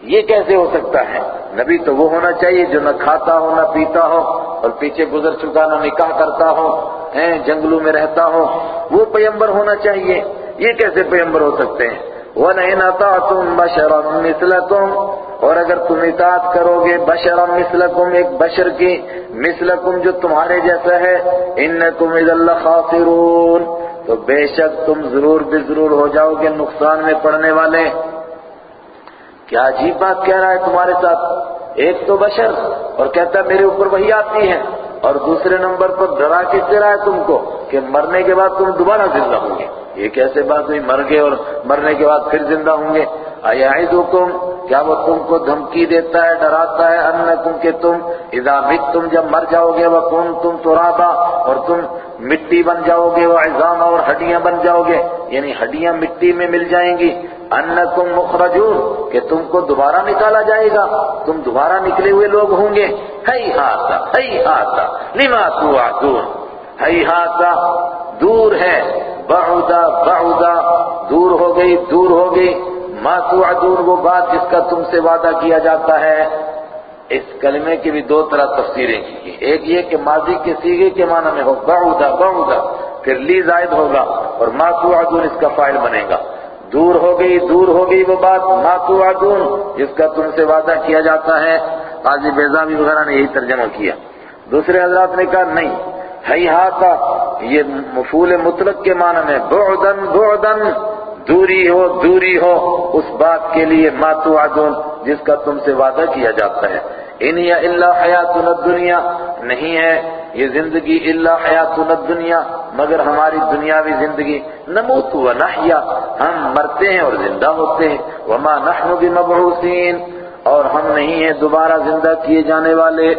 یہ کیسے ہو سکتا ہے؟ نبی تو وہ ہونا چاہیے جو نہ کھاتا ہو، نہ پیتا ہو، اور پیچھے گزر چکا، نہ نکاح کرتا ہو جنگلوں میں رہتا ہو۔ وہ پیمبر ہونا چاہیے۔ یہ کیسے پیمبر ہو سکتے ہیں؟ وَلَئِنْ أَطَعْتُمْ بَشَرًا مِثْلَكُمْ اور اگر تم اطاعت کرو گے بشرا مثلکم، ایک بشر کی مثلکم جو تمہارے جیسا ہے، انکم اذا لخاسرون۔ تو بے شک تم ضرور بھی ضرور ہو جاؤ گے نقصان میں پڑنے والے۔ کیا عجیب بات کہہ رہا ہے تمہارے ساتھ؟ ایک تو بشر، اور کہتا ہے میرے اوپر وہی آتی ہے۔ اور دوسرے نمبر پر ڈرا کس سے رہا ہے تم کو کہ مرنے کے بعد تم دوبارہ زندہ ہوں گے۔ یہ کیسے بات ہوئی؟ مر گئے اور مرنے کے بعد پھر زندہ ہوں گے۔ ایعدکم، کیا وہ تم کو دھمکی دیتا ہے، ڈراتا ہے؟ انکم کہ تم اذا مت جب مر جاؤ گے، وہ تم ترابا اور تم مٹی بن جاؤ گے، وہ عظام اور ہڈیاں بن جاؤ گے۔ یعنی ہڈیاں مٹی میں مل جائیں گی۔ انکم مخرجون، کہ تم کو دوبارہ نکالا جائے گا۔ تم دوبارہ نکلے ہوئے لوگ ہوں گے۔ ہی ہاتھا ہی ہاتھا، لما توعدون۔ ہی ہاتھا، دور ہے، بعدا بعدا، دور ہو گئی، دور ہو گئی۔ ما توعدون وہ بات جس کا تم سے وعدہ کیا جاتا ہے۔ اس کلمے کی بھی دو طرح تفسیریں کی ایک یہ کہ ماضی کے سیگے کے معنی میں ہو بعدا بعدا پھر لی زائد ہوگا اور ما توعدون اس کا فائل بنے گا۔ دور ہو گئی، دور ہو گئی وہ بات۔ ما توعدون جس کا تم سے وعدہ کیا جاتا ہے۔ قاضی بیزامی وغیرہ نے یہی ترجمہ کیا۔ دوسرے حضرات نے کہا، نہیں ہاتا یہ مفول مطلق کے معنی میں بعدن بعدن دوری ہو دوری ہو، اس بات کے لیے ما توعدون جس کا تم سے وعدہ کیا جاتا ہے۔ ان یا اللہ حیات الدنیا، نہیں ہے یہ زندگی اللہ حیات الدنیا، مگر ہماری دنیاوی زندگی۔ نموت و نحیا، ہم مرتے ہیں اور زندہ ہوتے ہیں۔ وما نحن بمبعوثین، اور ہم نہیں ہیں دوبارہ زندہ کیے جانے والے۔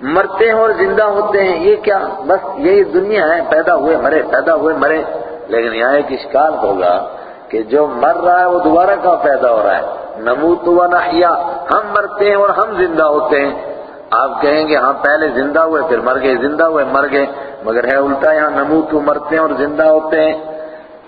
مرتے ہیں اور زندہ ہوتے ہیں، یہ کیا؟ بس یہی دنیا ہے، پیدا ہوئے، مرے، پیدا ہوئے، مرے۔ لیکن یہاں ایک اشکال ہوگا کہ جو مر رہا ہے وہ دوبارہ کہاں پیدا ہو رہا ہے؟ نموت و نحیا ہم مرتے ہیں اور ہم زندہ ہوتے ہیں۔ آپ کہیں گے ہاں پہلے زندہ ہوئے، پھر مر گئے، زندہ ہوئے، مر گئے۔ مگر ہے الٹا، یہاں نموت مرتے ہیں اور زندہ ہوتے ہیں۔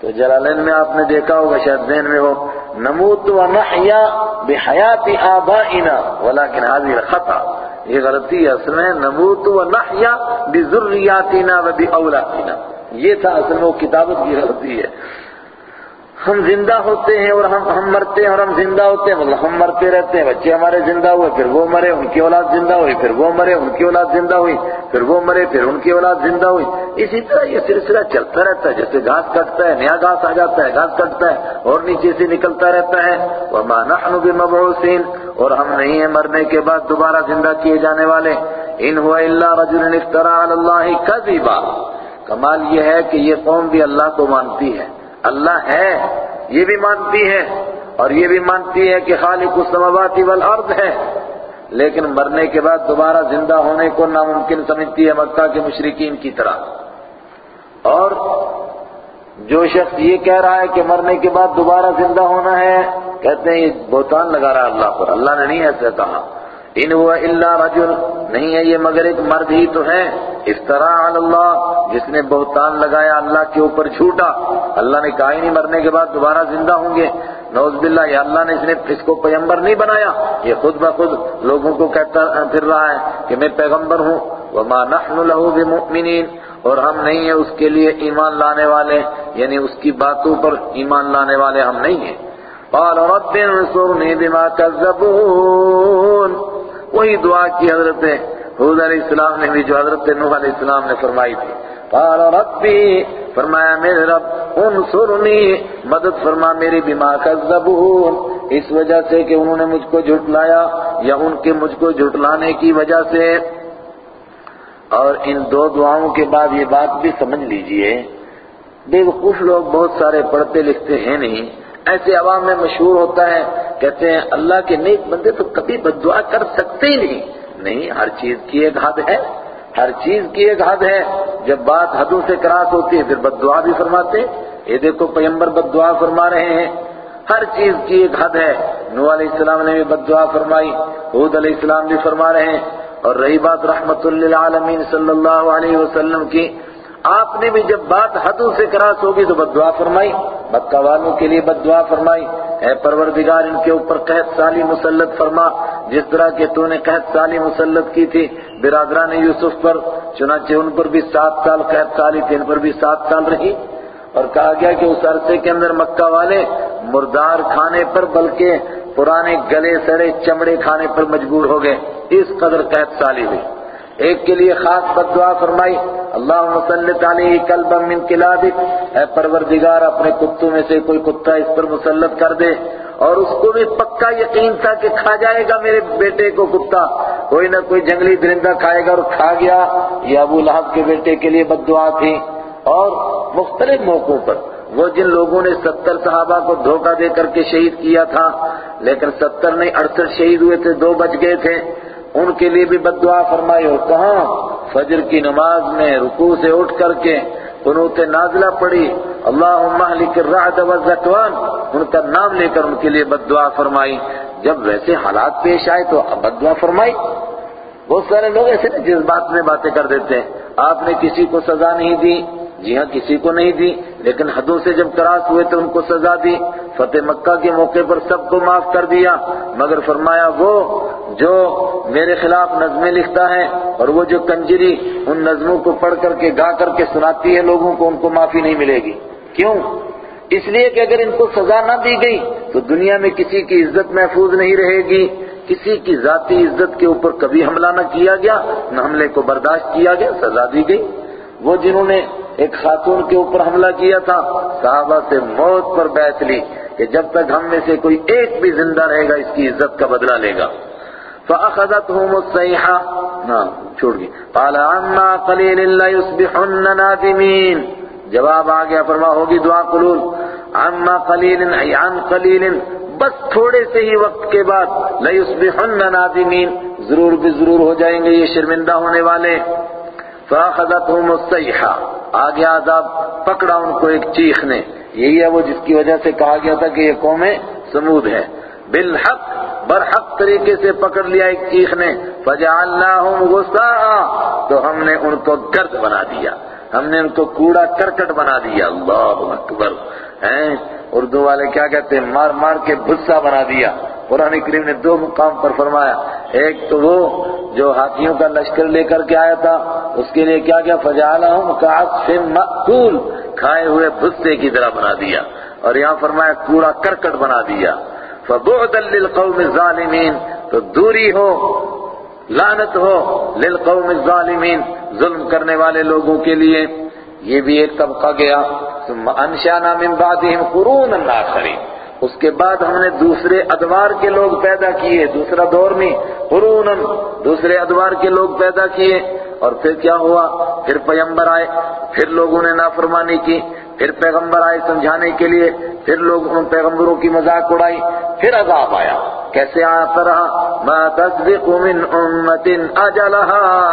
تو جلالین میں آپ نے دیکھا ہوگا، شاید ذہن میں وہ نموت و نحیا بحیات آبائنا، ولیکن حاضر خطا یہ غلطی اصل میں نموت و نحیا بذریاتنا و باولادنا یہ تھا اصل میں وہ کتابت کی غلطی ہے۔ ہم زندہ ہوتے ہیں اور ہم ہم مرتے ہیں اور ہم زندہ ہوتے ہیں۔ مطلب ہم مرتے رہتے ہیں۔ بچے ہمارے زندہ ہوئے، پھر وہ مرے، ان کی اولاد زندہ ہوئی، پھر وہ مرے، ان کی اولاد زندہ ہوئی، پھر وہ مرے، پھر ان کی اولاد زندہ ہوئی۔ اسی طرح یہ سلسلہ چلتا رہتا ہے۔ جیسے گھاس کٹتا ہے، نیا گھاس آ جاتا ہے، گھاس کٹتا ہے، اور نیچے سے نکلتا رہتا ہے۔ وما نحن بمبعوثین اور ہم نہیں ہیں مرنے کے بعد دوبارہ زندہ کیے جانے والے۔ ان ہوا الا رجل افترا علی اللہ کذبا کمال یہ ہے کہ یہ قوم بھی اللہ کو مانتی ہے۔ اللہ ہے، یہ بھی مانتی ہے اور یہ بھی مانتی ہے کہ خالق السماوات والارض ہے۔ لیکن مرنے کے بعد دوبارہ زندہ ہونے کو ناممکن سمجھتی ہے مکہ کے مشرقین کی طرح۔ اور جو شخص یہ کہہ رہا ہے کہ مرنے کے بعد دوبارہ زندہ ہونا ہے، کہتے ہیں یہ بہتان لگا رہا ہے اللہ پر۔ اللہ نے نہیں ایسا کہا۔ ان ہوا الا رجل، نہیں ہے یہ مگر ایک مرد ہی تو ہے۔ افترا علی اللہ، جس نے بہتان لگایا اللہ کے اوپر جھوٹا۔ اللہ نے کہا ہی نہیں مرنے کے بعد دوبارہ زندہ ہوں گے۔ نوز باللہ، یا اللہ نے اس نے اس کو پیغمبر نہیں بنایا۔ یہ خود بخود لوگوں کو کہتا پھر رہا ہے کہ میں پیغمبر ہوں۔ وما نحن له بمؤمنین۔ اور ہم نہیں ہیں اس کے لیے ایمان لانے والے یعنی اس کی باتوں پر ایمان لانے والے ہم نہیں ہیں۔ قال رب انصرنی بما كذبون وہی دعا کی حضرت حود علیہ السلام نے بھی جو حضرت نوح علیہ السلام نے فرمائی تھی۔ قال ربی، فرمایا میرے رب، انصرنی، مدد فرما میری بما کذبون اس وجہ سے کہ انہوں نے مجھ کو جھٹلایا یا ان کے مجھ کو جھٹلانے کی وجہ سے۔ اور ان دو دعاؤں کے بعد یہ بات بھی سمجھ لیجیے۔ بے وقوف لوگ بہت سارے پڑھتے لکھتے ہیں نہیں۔ ایسے عوام میں مشہور ہوتا ہے، کہتے ہیں، اللہ کے نیک بندے تو کبھی بد دعا کر سکتے ہی نہیں۔ نہیں، ہر چیز کی ایک حد ہے۔ ہر چیز کی ایک حد ہے۔ جب بات حدوں سے کراس ہوتی ہے، پھر بد دعا بھی فرماتے یہ دیکھو پیمبر بد دعا فرما رہے ہیں۔ ہر چیز کی ایک حد ہے۔ نو علیہ السلام نے بھی بد دعا فرمائی حود علیہ السلام بھی فرما رہے ہیں۔ اور رہی بات رحمت للعالمین صلی اللہ علیہ وسلم کی آپ نے بھی جب بات حدوں سے کراس ہوگی تو بد دعا فرمائی، مکہ والوں کے لیے بد دعا فرمائی۔ اے پروردگار، ان کے اوپر قحط سالی مسلط فرما۔ جس طرح کہ تو نے قحط سالی مسلط کی تھی برادران یوسف پر، چنانچہ ان پر بھی سات سال قحط سالی تھی، ان پر بھی سات سال رہی۔ اور کہا گیا کہ اس عرصے کے اندر مکہ والے مردار کھانے پر، بلکہ پرانے گلے سڑے چمڑے کھانے پر مجبور ہو گئے۔ اس قدر قحط سالی ہوئی۔ ایک کے لیے خاص بد دعا فرمائی اللہ مسلط علیہ کلبا من کلابک، اے پروردگار، اپنے کتوں میں سے کوئی کتا اس پر مسلط کر دے، اور اس کو بھی پکا یقین تھا کہ کھا جائے گا میرے بیٹے کو کتا۔ کوئی نہ کوئی جنگلی درندہ کھائے گا اور کھا گیا۔ یہ ابو لہب کے بیٹے کے لیے بد دعا تھی۔ اور مختلف موقعوں پر وہ جن لوگوں نے ستر صحابہ کو دھوکہ دے کر کے شہید کیا تھا، لیکن ستر نہیں، اڑسٹھ شہید ہوئے تھے، دو بچ گئے تھے۔ ان کے لیے بھی بد دعا فرمائی اور کہاں فجر کی نماز میں رکوع سے اٹھ کر کے قنوت نازلہ پڑی اللہم اہلک الرعد والزکوان ان کا نام لے کر ان کے لیے بد دعا فرمائی۔ جب ویسے حالات پیش آئے تو بد دعا فرمائی۔ بہت سارے لوگ ایسے جس بات میں باتیں کر دیتے ہیں۔ آپ نے کسی کو سزا نہیں دی۔ جی ہاں کسی کو نہیں دی، لیکن حدوں سے جب کراس ہوئے تو ان کو سزا دی۔ فتح مکہ کے موقع پر سب کو معاف کر دیا۔ مگر فرمایا، وہ جو میرے خلاف نظمیں لکھتا ہے اور وہ جو کنجری ان نظموں کو پڑھ کر کے، گا کر کے سناتی ہے، لوگوں کو ان کو معافی نہیں ملے گی۔ کیوں؟ اس لیے کہ اگر ان کو سزا نہ دی گئی تو دنیا میں کسی کی عزت محفوظ نہیں رہے گی۔ کسی کی ذاتی عزت کے اوپر کبھی حملہ نہ کیا گیا، نہ حملے کو برداشت کیا گیا، سزا دی گئی۔ وہ جنہوں نے ایک خاتون کے اوپر حملہ کیا تھا، صحابہ سے موت پر بیعت لی کہ جب تک ہم میں سے کوئی ایک بھی زندہ رہے گا، اس کی عزت کا بدلہ لے گا۔ فَأَخَذَتْهُمُ الصَّيْحَةُ نہ چھوڑ گئی قَالَ، عَمَّا قَلِيلٍ لَيُصْبِحُنَّ نَادِمِينَ۔ جواب آ گیا، فرما ہوگی دعا قلول عَمَّا قَلِيلٍ ای عَن قَلِيلٍ۔ بس تھوڑے سے ہی وقت کے بعد لَيُصْبِحُنَّ نَادِمِينَ۔ ضرور بھی ضرور ہو جائیں گے، یہ شرمندہ ہونے والے۔ فَأَخَذَتْهُمُ الصَّيْحَةُ آ گیا عذاب پکڑا ان کو ایک چیخ نے۔ یہی ہے وہ جس کی وجہ سے کہا گیا تھا کہ یہ قوم سمود ہے بالحق، برحق طریقے سے پکڑ لیا ایک چیخ نے۔ فَجَعَلْنَاهُمْ غُسَاءً تو ہم نے ان کو گرد بنا دیا۔ ہم نے ان کو کوڑا کرکٹ بنا دیا۔ اللہ اکبر۔ ہیں؟ اردو والے کیا کہتے ہیں؟ مار مار کے بھسا بنا دیا۔ قرآن کریم نے دو مقام پر فرمایا۔ ایک تو وہ جو ہاتھیوں کا لشکر لے کر کے آیا تھا، اس کے لیے کیا کیا؟ فجعلہم کعصف مأکول کھائے ہوئے بھسے کی طرح بنا دیا۔ اور یہاں فرمایا کوڑا کرکٹ بنا دیا۔ فبعدا للقوم الظالمین تو دوری ہو، لعنت ہو للقوم الظالمین ظلم کرنے والے لوگوں کے لیے۔ یہ بھی ایک طبقہ گیا۔ ثم انشانا من بعدهم قرونا آخرین۔ اس کے بعد ہم نے دوسرے ادوار کے لوگ پیدا کیے، دوسرا دور میں قرون دوسرے ادوار کے لوگ پیدا کیے۔ اور پھر کیا ہوا؟ پھر پیغمبر آئے، پھر لوگوں نے نافرمانی کی، پھر پیغمبر آئے سمجھانے کے لیے، پھر لوگ ان پیغمبروں کی مذاق اڑائی، پھر عذاب آیا۔ کیسے آتا رہا؟ ما تسبق من امت اجلها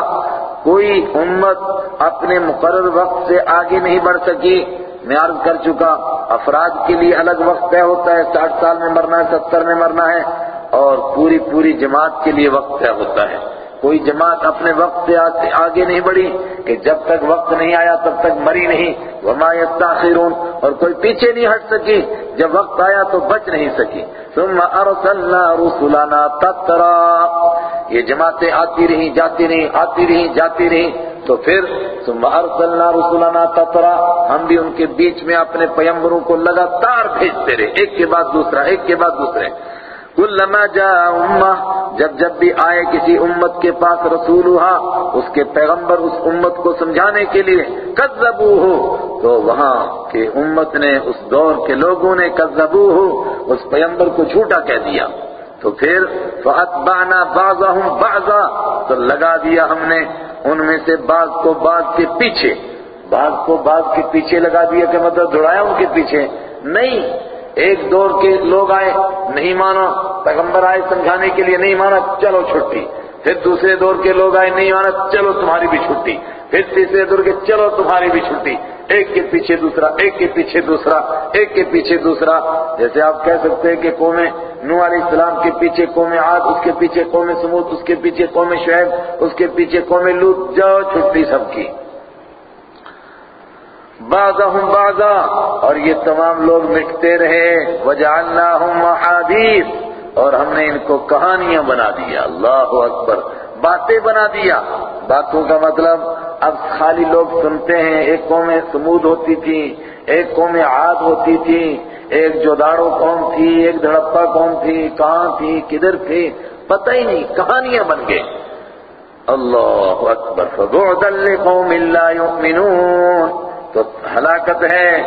کوئی امت اپنے مقرر وقت سے آگے نہیں بڑھ سکی۔ میں عرض کر چکا، افراد کے لیے الگ وقت طے ہوتا ہے، ساٹھ سال میں مرنا ہے، ستر میں مرنا ہے، اور پوری پوری جماعت کے لیے وقت طے ہوتا ہے۔ کوئی جماعت اپنے وقت سے آگے نہیں بڑھی کہ جب تک وقت نہیں آیا تب تک مری نہیں۔ وما يستاخرون اور کوئی پیچھے نہیں ہٹ سکی۔ جب وقت آیا تو بچ نہیں سکی۔ ثم ارسلنا رسلنا تترا یہ جماعتیں آتی رہی جاتی رہی آتی رہی جاتی رہی تو پھر ثم ارسلنا رسلنا تترا، ہم بھی ان کے بیچ میں اپنے پیمبروں کو لگاتار بھیجتے رہے، ایک کے بعد دوسرا، ایک کے بعد دوسرے۔ کلما جا امہ، جب جب بھی آئے کسی امت کے پاس رسول ہوا اس کے پیغمبر اس امت کو سمجھانے کے لیے کذبو ہو تو وہاں کے امت نے، اس دور کے لوگوں نے کذبو ہو اس پیغمبر کو جھوٹا کہہ دیا۔ تو پھر فَأَتْبَعْنَا بَعْضَهُمْ بَعْضًا، تو لگا دیا ہم نے۔ ان میں سے بعض کو بعض کے پیچھے، بعض کو بعض کے پیچھے لگا دیا کہ مطلب دوڑایا ان کے پیچھے۔ نہیں، ایک دور کے لوگ آئے، نہیں مانا، پیغمبر آئے سمجھانے کے لیے نہیں مانا، چلو چھٹی۔ پھر دوسرے دور کے لوگ آئے، نہیں مانا، چلو تمہاری بھی چھٹی۔ پھر تیسرے دور کے، چلو تمہاری بھی چھٹی۔ ایک کے پیچھے دوسرا، ایک کے پیچھے دوسرا، ایک کے پیچھے دوسرا۔ جیسے آپ کہہ سکتے ہیں کہ قوم نو علیہ السلام کے پیچھے قوم عاد، اس کے پیچھے قوم سمود اس کے پیچھے قوم شعیب، اس کے پیچھے قوم لوت جاؤ چھٹی سب کی۔ بعضهم بعضا، اور یہ تمام لوگ مٹتے رہے۔ وجعلناهم محادیث اور ہم نے ان کو کہانیاں بنا دیا۔ اللہ اکبر۔ باتیں بنا دیا۔ باتوں کا مطلب اب خالی لوگ سنتے ہیں، ایک قوم سمود ہوتی تھی، ایک قوم عاد ہوتی تھی، ایک جوداڑو قوم تھی، ایک دھڑپا قوم تھی، کہاں تھی، کدھر تھی؟ پتہ ہی نہیں، کہانیاں بن گئے۔ اللہ اکبر۔ فبعدا لقوم لا يؤمنون تو ہلاکت ہے۔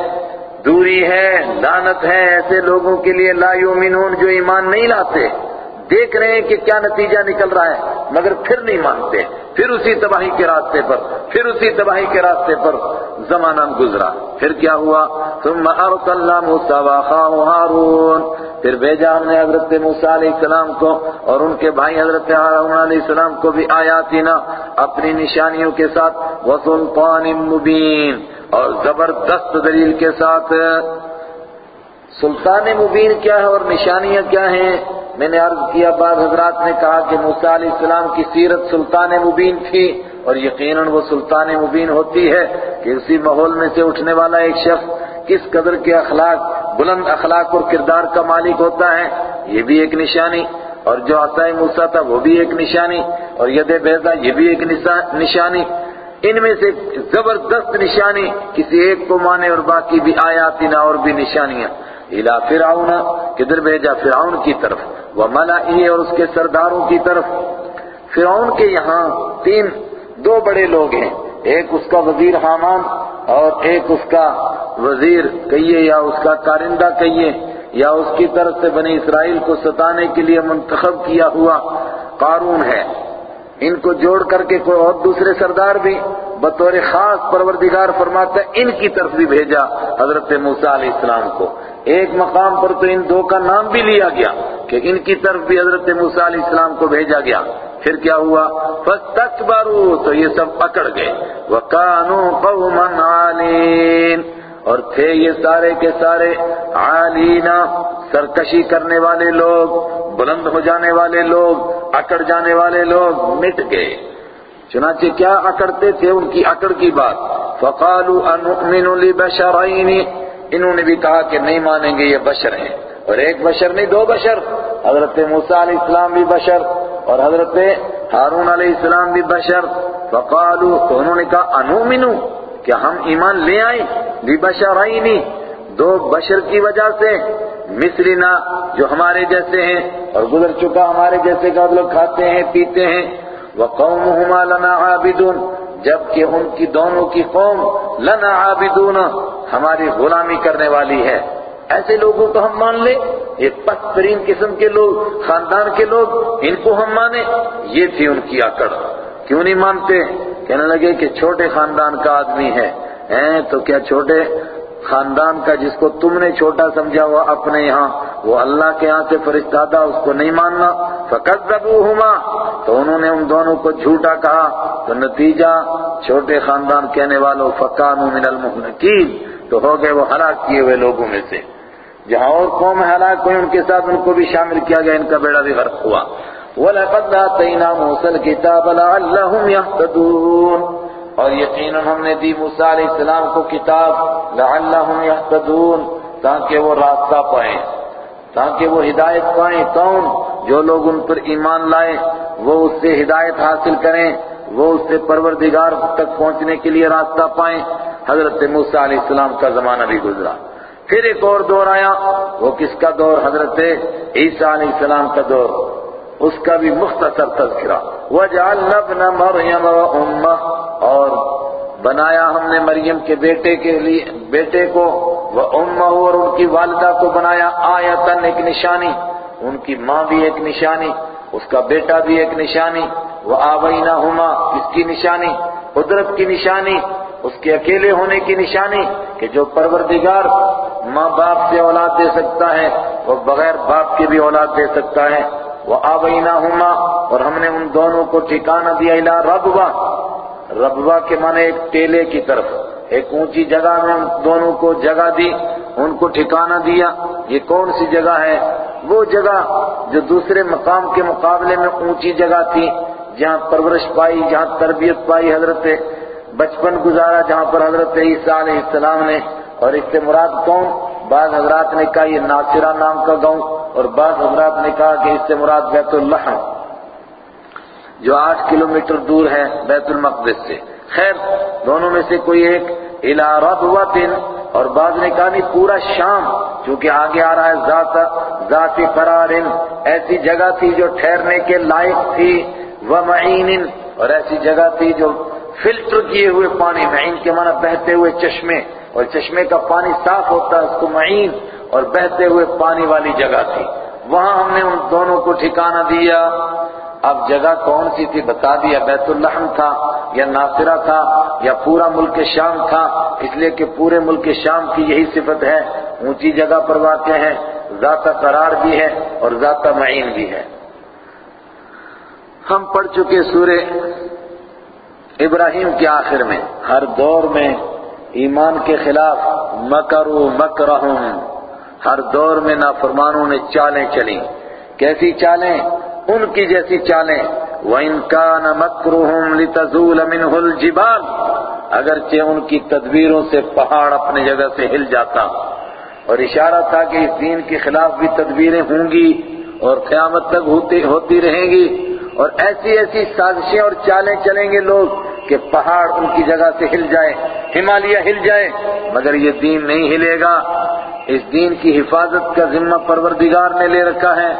دوری ہے لانت ہے ایسے لوگوں کے لیے لا یومنون جو ایمان نہیں لاتے۔ دیکھ رہے ہیں کہ کیا نتیجہ نکل رہا ہے، مگر پھر نہیں مانتے۔ پھر اسی تباہی کے راستے پر، پھر اسی تباہی کے راستے پر زمانہ گزرا۔ پھر کیا ہوا؟ ثم ارسلنا موسیٰ واخاہ ہارون۔ پھر بھیجا ہم نے حضرت موسیٰ علیہ السلام کو اور ان کے بھائی حضرت ہارون علیہ السلام کو بھی آیاتنا اپنی نشانیوں کے ساتھ۔ وسلطان مبین۔ اور زبردست دلیل کے ساتھ، سلطان مبین کیا ہے اور نشانیاں کیا ہیں؟ میں نے عرض کیا، بعض حضرات نے کہا کہ موسیٰ علیہ السلام کی سیرت سلطان مبین تھی اور یقیناً وہ سلطان مبین ہوتی ہے کہ اسی ماحول میں سے اٹھنے والا ایک شخص کس قدر کے اخلاق، بلند اخلاق اور کردار کا مالک ہوتا ہے، یہ بھی ایک نشانی۔ اور جو عطا موسیٰ تھا وہ بھی ایک نشانی۔ اور ید بیضا یہ بھی ایک نشانی۔ ان میں سے زبردست نشانی کسی ایک کو مانے اور باقی بھی آیاتی نہ اور بھی نشانیاں۔ الہ فرعون، کدھر بھیجا؟ فرعون کی طرف۔ وہ اور اس کے سرداروں کی طرف۔ فرعون کے یہاں تین، دو بڑے لوگ ہیں۔ ایک اس کا وزیر حامان اور ایک اس کا وزیر کہیے یا اس کا کارندہ کہیے یا اس کی طرف سے بنی اسرائیل کو ستانے کے لیے منتخب کیا ہوا قارون ہے۔ ان کو جوڑ کر کے کوئی اور دوسرے سردار بھی بطور خاص پروردگار فرماتا ہے، ان کی طرف بھی بھیجا حضرت موسیٰ علیہ السلام کو۔ ایک مقام پر تو ان دو کا نام بھی لیا گیا کہ ان کی طرف بھی حضرت موسیٰ علیہ السلام کو بھیجا گیا۔ پھر کیا ہوا؟ فَاسْتَكْبَرُوا، تو یہ سب پکڑ گئے۔ وَقَانُوا قَوْمًا عَالِينَ۔ اور تھے یہ سارے کے سارے عالینا سرکشی کرنے والے لوگ۔ بلند ہو جانے والے لوگ، اکڑ جانے والے لوگ مٹ گئے۔ چنانچہ کیا اکڑتے تھے ان کی اکڑ کی بات؟ فقالوا انؤمن لبشرین انہوں نے بھی کہا کہ نہیں مانیں گے، یہ بشر ہیں۔ اور ایک بشر نہیں، دو بشر۔ حضرت موسیٰ علیہ السلام بھی بشر اور حضرت ہارون علیہ السلام بھی بشر۔ فقالوا، تو انہوں نے کہا انؤمن کیا ہم ایمان لے آئیں۔ لبشرین دو بشر کی وجہ سے۔ مثلنا جو ہمارے جیسے ہیں اور گزر چکا ہمارے جیسے کا لوگ کھاتے ہیں، پیتے ہیں۔ وقومهما لنا عابدون۔ جبکہ ان کی دونوں کی قوم لنا عابدون۔ ہماری غلامی کرنے والی ہے۔ ایسے لوگوں کو ہم مان لیں۔ یہ پسترین قسم کے لوگ، خاندان کے لوگ، ان کو ہم مانیں۔ یہ تھی ان کی اکڑ کیوں نہیں مانتے؟ کہنے لگے کہ چھوٹے خاندان کا آدمی ہے۔ تو کیا چھوٹے؟ خاندان کا جس کو تم نے چھوٹا سمجھا ہوا اپنے یہاں وہ اللہ کے ہاں سے فرشتادہ اس کو نہیں ماننا۔ فَقَذَّبُوهُمَا تو انہوں نے ان دونوں کو جھوٹا کہا۔ تو نتیجہ، چھوٹے خاندان کہنے والوں فَقَانُوا مِنَ الْمُحْنَقِينَ تو ہو گئے وہ ہلاک کیے ہوئے لوگوں میں سے۔ جہاں اور قوم ہلاک ہوئی ان کے ساتھ ان کو بھی شامل کیا گیا، ان کا بیڑا بھی غرق ہوا۔ وَلَقَدْ آتَيْنَا مُوسَى الْكِتَابَ لَعَلَّهُمْ يَهْتَدُونَ۔ اور یقیناً ہم نے دی موسیٰ علیہ السلام کو کتاب لَعَلَّهُمْ يَهْتَدُونَ تاکہ وہ راستہ پائیں، تاکہ وہ ہدایت پائیں۔ کون؟ جو لوگ ان پر ایمان لائیں، وہ اس سے ہدایت حاصل کریں، وہ اس سے پروردگار تک پہنچنے کے لیے راستہ پائیں۔ حضرت موسیٰ علیہ السلام کا زمانہ بھی گزرا۔ پھر ایک اور دور آیا، وہ کس کا دور؟ حضرت عیسیٰ علیہ السلام کا دور۔ اس کا بھی مختصر تذکرہ. وَجَعَلْنَا ابْنَ مَرْيَمَ وَأُمَّهُ اور بنایا ہم نے مریم کے بیٹے کے لیے، بیٹے کو، وَأُمَّهُ اور ان کی والدہ کو بنایا آیتن ایک نشانی، ان کی ماں بھی ایک نشانی، اس کا بیٹا بھی ایک نشانی وَآبَيْنَهُمَا اس کی نشانی، قدرت کی نشانی، اس کے اکیلے ہونے کی نشانی، کہ جو پروردگار ماں باپ سے اولاد دے سکتا ہے، وہ بغیر باپ کے بھی اولاد دے سکتا ہے۔ وہ آبینا اور ہم نے ان دونوں کو ٹھکانہ دیا الہ ربوا ربوا کے معنی ایک ٹیلے کی طرف۔ ایک اونچی جگہ میں ان دونوں کو جگہ دی، ان کو ٹھکانہ دیا۔ یہ کون سی جگہ ہے؟ وہ جگہ جو دوسرے مقام کے مقابلے میں اونچی جگہ تھی، جہاں پرورش پائی، جہاں تربیت پائی حضرت بچپن گزارا، جہاں پر حضرت عیسیٰ علیہ السلام نے۔ اور اس سے مراد کون؟ بعض حضرات نے کہا یہ ناصرہ نام کا گاؤں اور بعض حضرات نے کہا کہ اس سے مراد بیت اللحم، جو آٹھ کلومیٹر دور ہے بیت المقدس سے۔ خیر، دونوں میں سے کوئی ایک الى ربوت اور بعض نے کہا نہیں، پورا شام، چونکہ آگے آ رہا ہے ذات ذات قرار ایسی جگہ تھی جو ٹھہرنے کے لائق تھی ومعین اور ایسی جگہ تھی جو فلٹر کیے ہوئے پانی معین کے معنی بہتے ہوئے چشمے۔ اور چشمے کا پانی صاف ہوتا ہے، اس کو معین اور بہتے ہوئے پانی والی جگہ تھی۔ وہاں ہم نے ان دونوں کو ٹھکانہ دیا۔ اب جگہ کون سی تھی بتا دیا۔ بیت اللحم تھا یا ناصرہ تھا یا پورا ملک شام تھا؟ اس لیے کہ پورے ملک شام کی یہی صفت ہے۔ اونچی جگہ پر واقع ہے، ذاتہ قرار بھی ہے اور ذاتہ معین بھی ہے۔ ہم پڑھ چکے سورہ ابراہیم کے آخر میں۔ ہر دور میں ایمان کے خلاف مکرو مکرہم۔ ہر دور میں نافرمانوں نے چالیں چلیں۔ کیسی چالیں؟ ان کی جیسی چالیں۔ وَإِن كَانَ مَكْرُهُمْ لِتَزُولَ مِنْهُ الْجِبَالِ۔ اگرچہ ان کی تدبیروں سے پہاڑ اپنے جگہ سے ہل جاتا۔ اور اشارہ تھا کہ اس دین کے خلاف بھی تدبیریں ہوں گی اور قیامت تک ہوتی رہیں گی۔ اور ایسی ایسی سازشیں اور چالیں چلیں گے لوگ کہ پہاڑ ان کی جگہ سے ہل جائے، ہمالیہ ہل جائے، مگر یہ دین نہیں ہلے گا۔ اس دین کی حفاظت کا ذمہ پروردگار نے لے رکھا ہے۔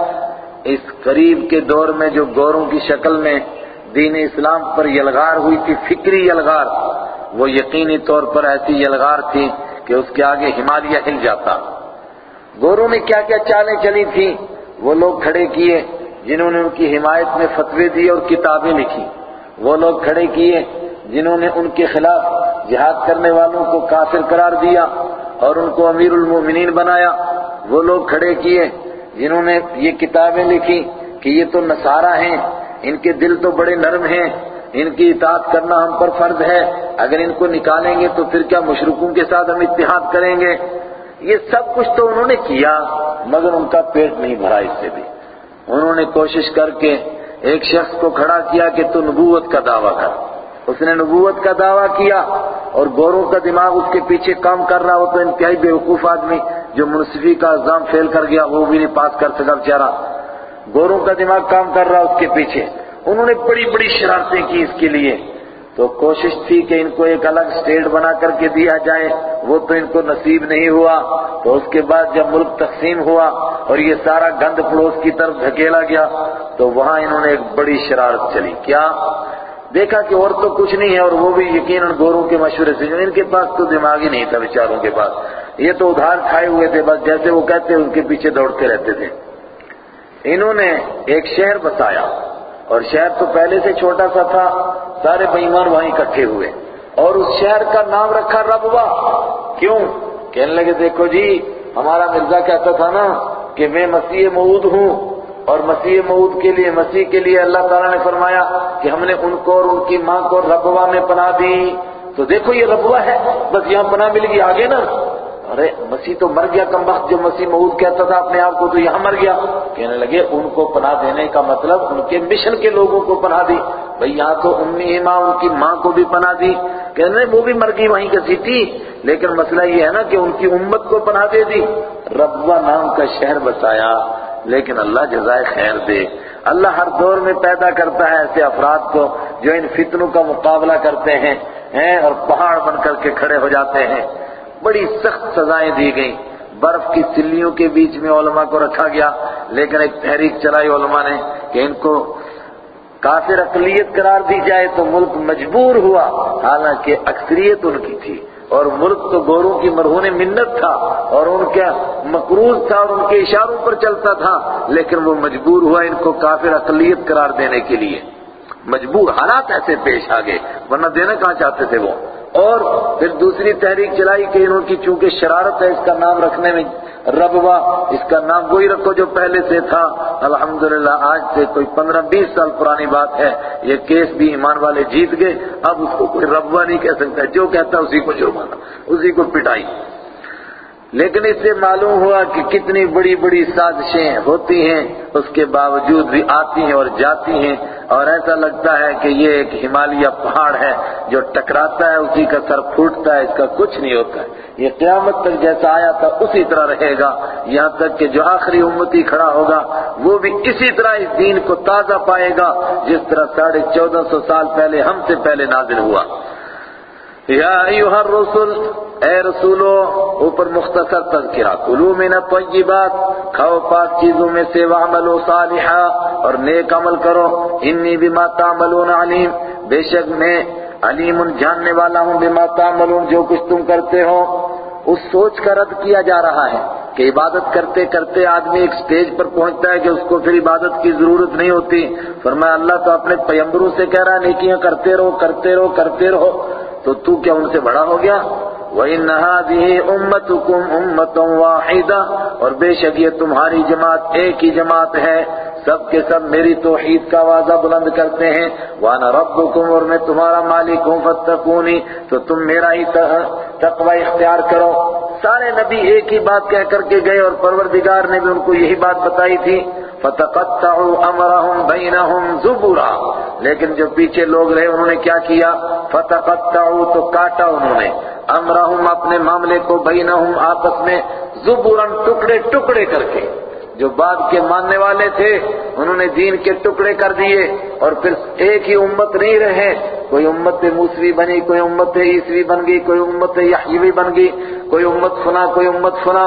اس قریب کے دور میں جو گوروں کی شکل میں دین اسلام پر یلغار ہوئی تھی، فکری یلغار، وہ یقینی طور پر ایسی یلغار تھی کہ اس کے آگے ہمالیہ ہل جاتا۔ گوروں میں کیا کیا چالیں چلی تھیں؟ وہ لوگ کھڑے کیے، جنہوں نے ان کی حمایت میں فتوے دیے اور کتابیں لکھی۔ وہ لوگ کھڑے کیے جنہوں نے ان کے خلاف جہاد کرنے والوں کو کافر قرار دیا اور ان کو امیر المومنین بنایا۔ وہ لوگ کھڑے کیے جنہوں نے یہ کتابیں لکھی کہ یہ تو نصارہ ہیں، ان کے دل تو بڑے نرم ہیں، ان کی اطاعت کرنا ہم پر فرض ہے، اگر ان کو نکالیں گے تو پھر کیا مشرقوں کے ساتھ ہم اتحاد کریں گے؟ یہ سب کچھ تو انہوں نے کیا، مگر ان کا پیٹ نہیں بھرا اس سے بھی۔ انہوں نے کوشش کر کے ایک شخص کو کھڑا کیا کہ تو نبوت کا دعویٰ کر۔ اس نے نبوت کا دعویٰ کیا اور گوروں کا دماغ اس کے پیچھے کام کر رہا وہ تو انتہائی بیوقوف آدمی جو منصفی کا الزام فیل کر گیا، وہ بھی نہیں پاس کر سکا بیچارہ۔ گوروں کا دماغ کام کر رہا اس کے پیچھے۔ انہوں نے بڑی بڑی شرارتیں کی اس کے لیے۔ تو کوشش تھی کہ ان کو ایک الگ سٹیٹ بنا کر کے دیا جائے، وہ تو ان کو نصیب نہیں ہوا۔ تو اس کے بعد جب ملک تقسیم ہوا اور یہ سارا گند پڑوس کی طرف دھکیلا گیا، تو وہاں انہوں نے ایک بڑی شرارت چلی۔ کیا؟ دیکھا کہ اور تو کچھ نہیں ہے اور وہ بھی یقیناً گوروں کے مشورے سے ان کے پاس تو دماغ ہی نہیں تھا بیچاروں کے پاس۔ یہ تو ادھار کھائے ہوئے تھے، بس جیسے وہ کہتے، ان کے پیچھے دوڑتے رہتے تھے۔ انہوں نے ایک شہر بتایا اور شہر تو پہلے سے چھوٹا سا تھا، سارے بےمان وہیں اکٹھے ہوئے۔ اور اس شہر کا نام رکھا ربوا کیوں؟ کہنے لگے، دیکھو جی ہمارا مرزا کہتا تھا نا کہ میں مسیح مود ہوں۔ اور مسیح مود کے لیے، مسیح کے لیے اللہ تعالیٰ نے فرمایا کہ ہم نے ان کو اور ان کی ماں کو ربوا میں پناہ دی۔ تو دیکھو یہ ربوا ہے، بس یہاں پناہ مل گئی، آگے نا۔ ارے مسیح تو مر گیا کم وقت، جو مسیح مود کہتا تھا اپنے آپ کو تو یہاں مر گیا۔ کہنے لگے، ان کو پناہ دینے کا مطلب ان کے مشن کے لوگوں کو پناہ دی۔ بھئی یہاں تو امی ماں، ان کی ماں کو بھی پناہ دی۔ کہنے وہ بھی مر گئی، وہیں کسی تھی۔ لیکن مسئلہ یہ ہے نا کہ ان کی امت کو پناہ دے دی۔ ربوہ نام کا شہر بسایا۔ لیکن اللہ جزائے خیر دے۔ اللہ ہر دور میں پیدا کرتا ہے ایسے افراد کو جو ان فتنوں کا مقابلہ کرتے ہیں، اور پہاڑ بن کر کے کھڑے ہو جاتے ہیں۔ بڑی سخت سزائیں دی گئیں۔ برف کی سلیوں کے بیچ میں علماء کو رکھا گیا، لیکن ایک تحریک چلائی علماء نے کہ ان کو کافر اقلیت قرار دی جائے تو ملک مجبور ہوا۔ حالانکہ اکثریت ان کی تھی، اور ملک تو گوروں کی مرہون منت تھا، اور ان کا مقروض تھا اور ان کے اشاروں پر چلتا تھا، لیکن وہ مجبور ہوا ان کو کافر اقلیت قرار دینے کے لیے۔ مجبور حالات ایسے پیش آ گئے، ورنہ دینا کہاں چاہتے تھے وہ؟ اور پھر دوسری تحریک چلائی کہ انہوں کی چونکہ شرارت ہے اس کا نام رکھنے میں ربوا اس کا نام وہی رکھو جو پہلے سے تھا۔ الحمدللہ، آج سے کوئی پندرہ بیس سال پرانی بات ہے۔ یہ کیس بھی ایمان والے جیت گئے۔ اب اس کو کوئی ربوا نہیں کہہ سکتا۔ جو کہتا اسی کو جرمانہ اسی کو پٹائی۔ لیکن اس سے معلوم ہوا کہ کتنی بڑی بڑی سازشیں ہوتی ہیں، اس کے باوجود بھی آتی ہیں اور جاتی ہیں۔ اور ایسا لگتا ہے کہ یہ ایک ہمالیہ پہاڑ ہے جو ٹکراتا ہے، اسی کا سر پھوٹتا ہے، اس کا کچھ نہیں ہوتا۔ ہے یہ قیامت تک جیسا آیا تھا اسی طرح رہے گا۔ یہاں تک کہ جو آخری امتی کھڑا ہوگا، وہ بھی اسی طرح اس دین کو تازہ پائے گا، جس طرح ساڑھے چودہ سو سال پہلے ہم سے پہلے نازل ہوا۔ یا ایوہ الرسل، اے رسولو، اوپر مختصر تذکرہ، کلو من الطیبات، کھاؤ پاک چیزوں میں سے وعملو صالحا، اور نیک عمل کرو۔ انی بما تعملون علیم۔ بے شک میں علیم جاننے والا ہوں، بما تعملون، جو کچھ تم کرتے ہو۔ اس سوچ کا رد کیا جا رہا ہے کہ عبادت کرتے کرتے آدمی ایک سٹیج پر پہنچتا ہے کہ اس کو پھر عبادت کی ضرورت نہیں ہوتی۔ فرمایا، اللہ تو اپنے پیمبروں سے کہہ رہا ہے، نیکیاں کرتے رہو کرتے رہو کرتے رہو۔ تو تو کیا ان سے بڑا ہو گیا؟ وَإِنَّ هَذِهِ أُمَّتُكُمْ أُمَّةً وَاحِدَةً اور بے شک یہ تمہاری جماعت ایک ہی جماعت ہے۔ سب کے سب میری توحید کا واضح بلند کرتے ہیں۔ وَأَنَا رَبُّكُمْ اور میں تمہارا مالک ہوں فَاتَّقُونِ تو تم میرا ہی تقوی اختیار کرو۔ سارے نبی ایک ہی بات کہہ کر کے گئے اور پروردگار نے بھی ان کو یہی بات بتائی تھی، فتقطعوا أَمْرَهُمْ بَيْنَهُمْ زبرا۔ لیکن جو پیچھے لوگ رہے، انہوں نے کیا کیا؟ فتقطعوا تو کاٹا انہوں نے۔ امرهم اپنے معاملے کو بینہم آپس میں زبرا ٹکڑے ٹکڑے کر کے۔ جو بعد کے ماننے والے تھے، انہوں نے دین کے ٹکڑے کر دیے اور پھر ایک ہی امت نہیں رہے۔ کوئی امت موسوی بنی، کوئی امت عیسوی بن گئی، کوئی امت یحیوی بن گئی، کوئی امت فنا، کوئی امت فنا۔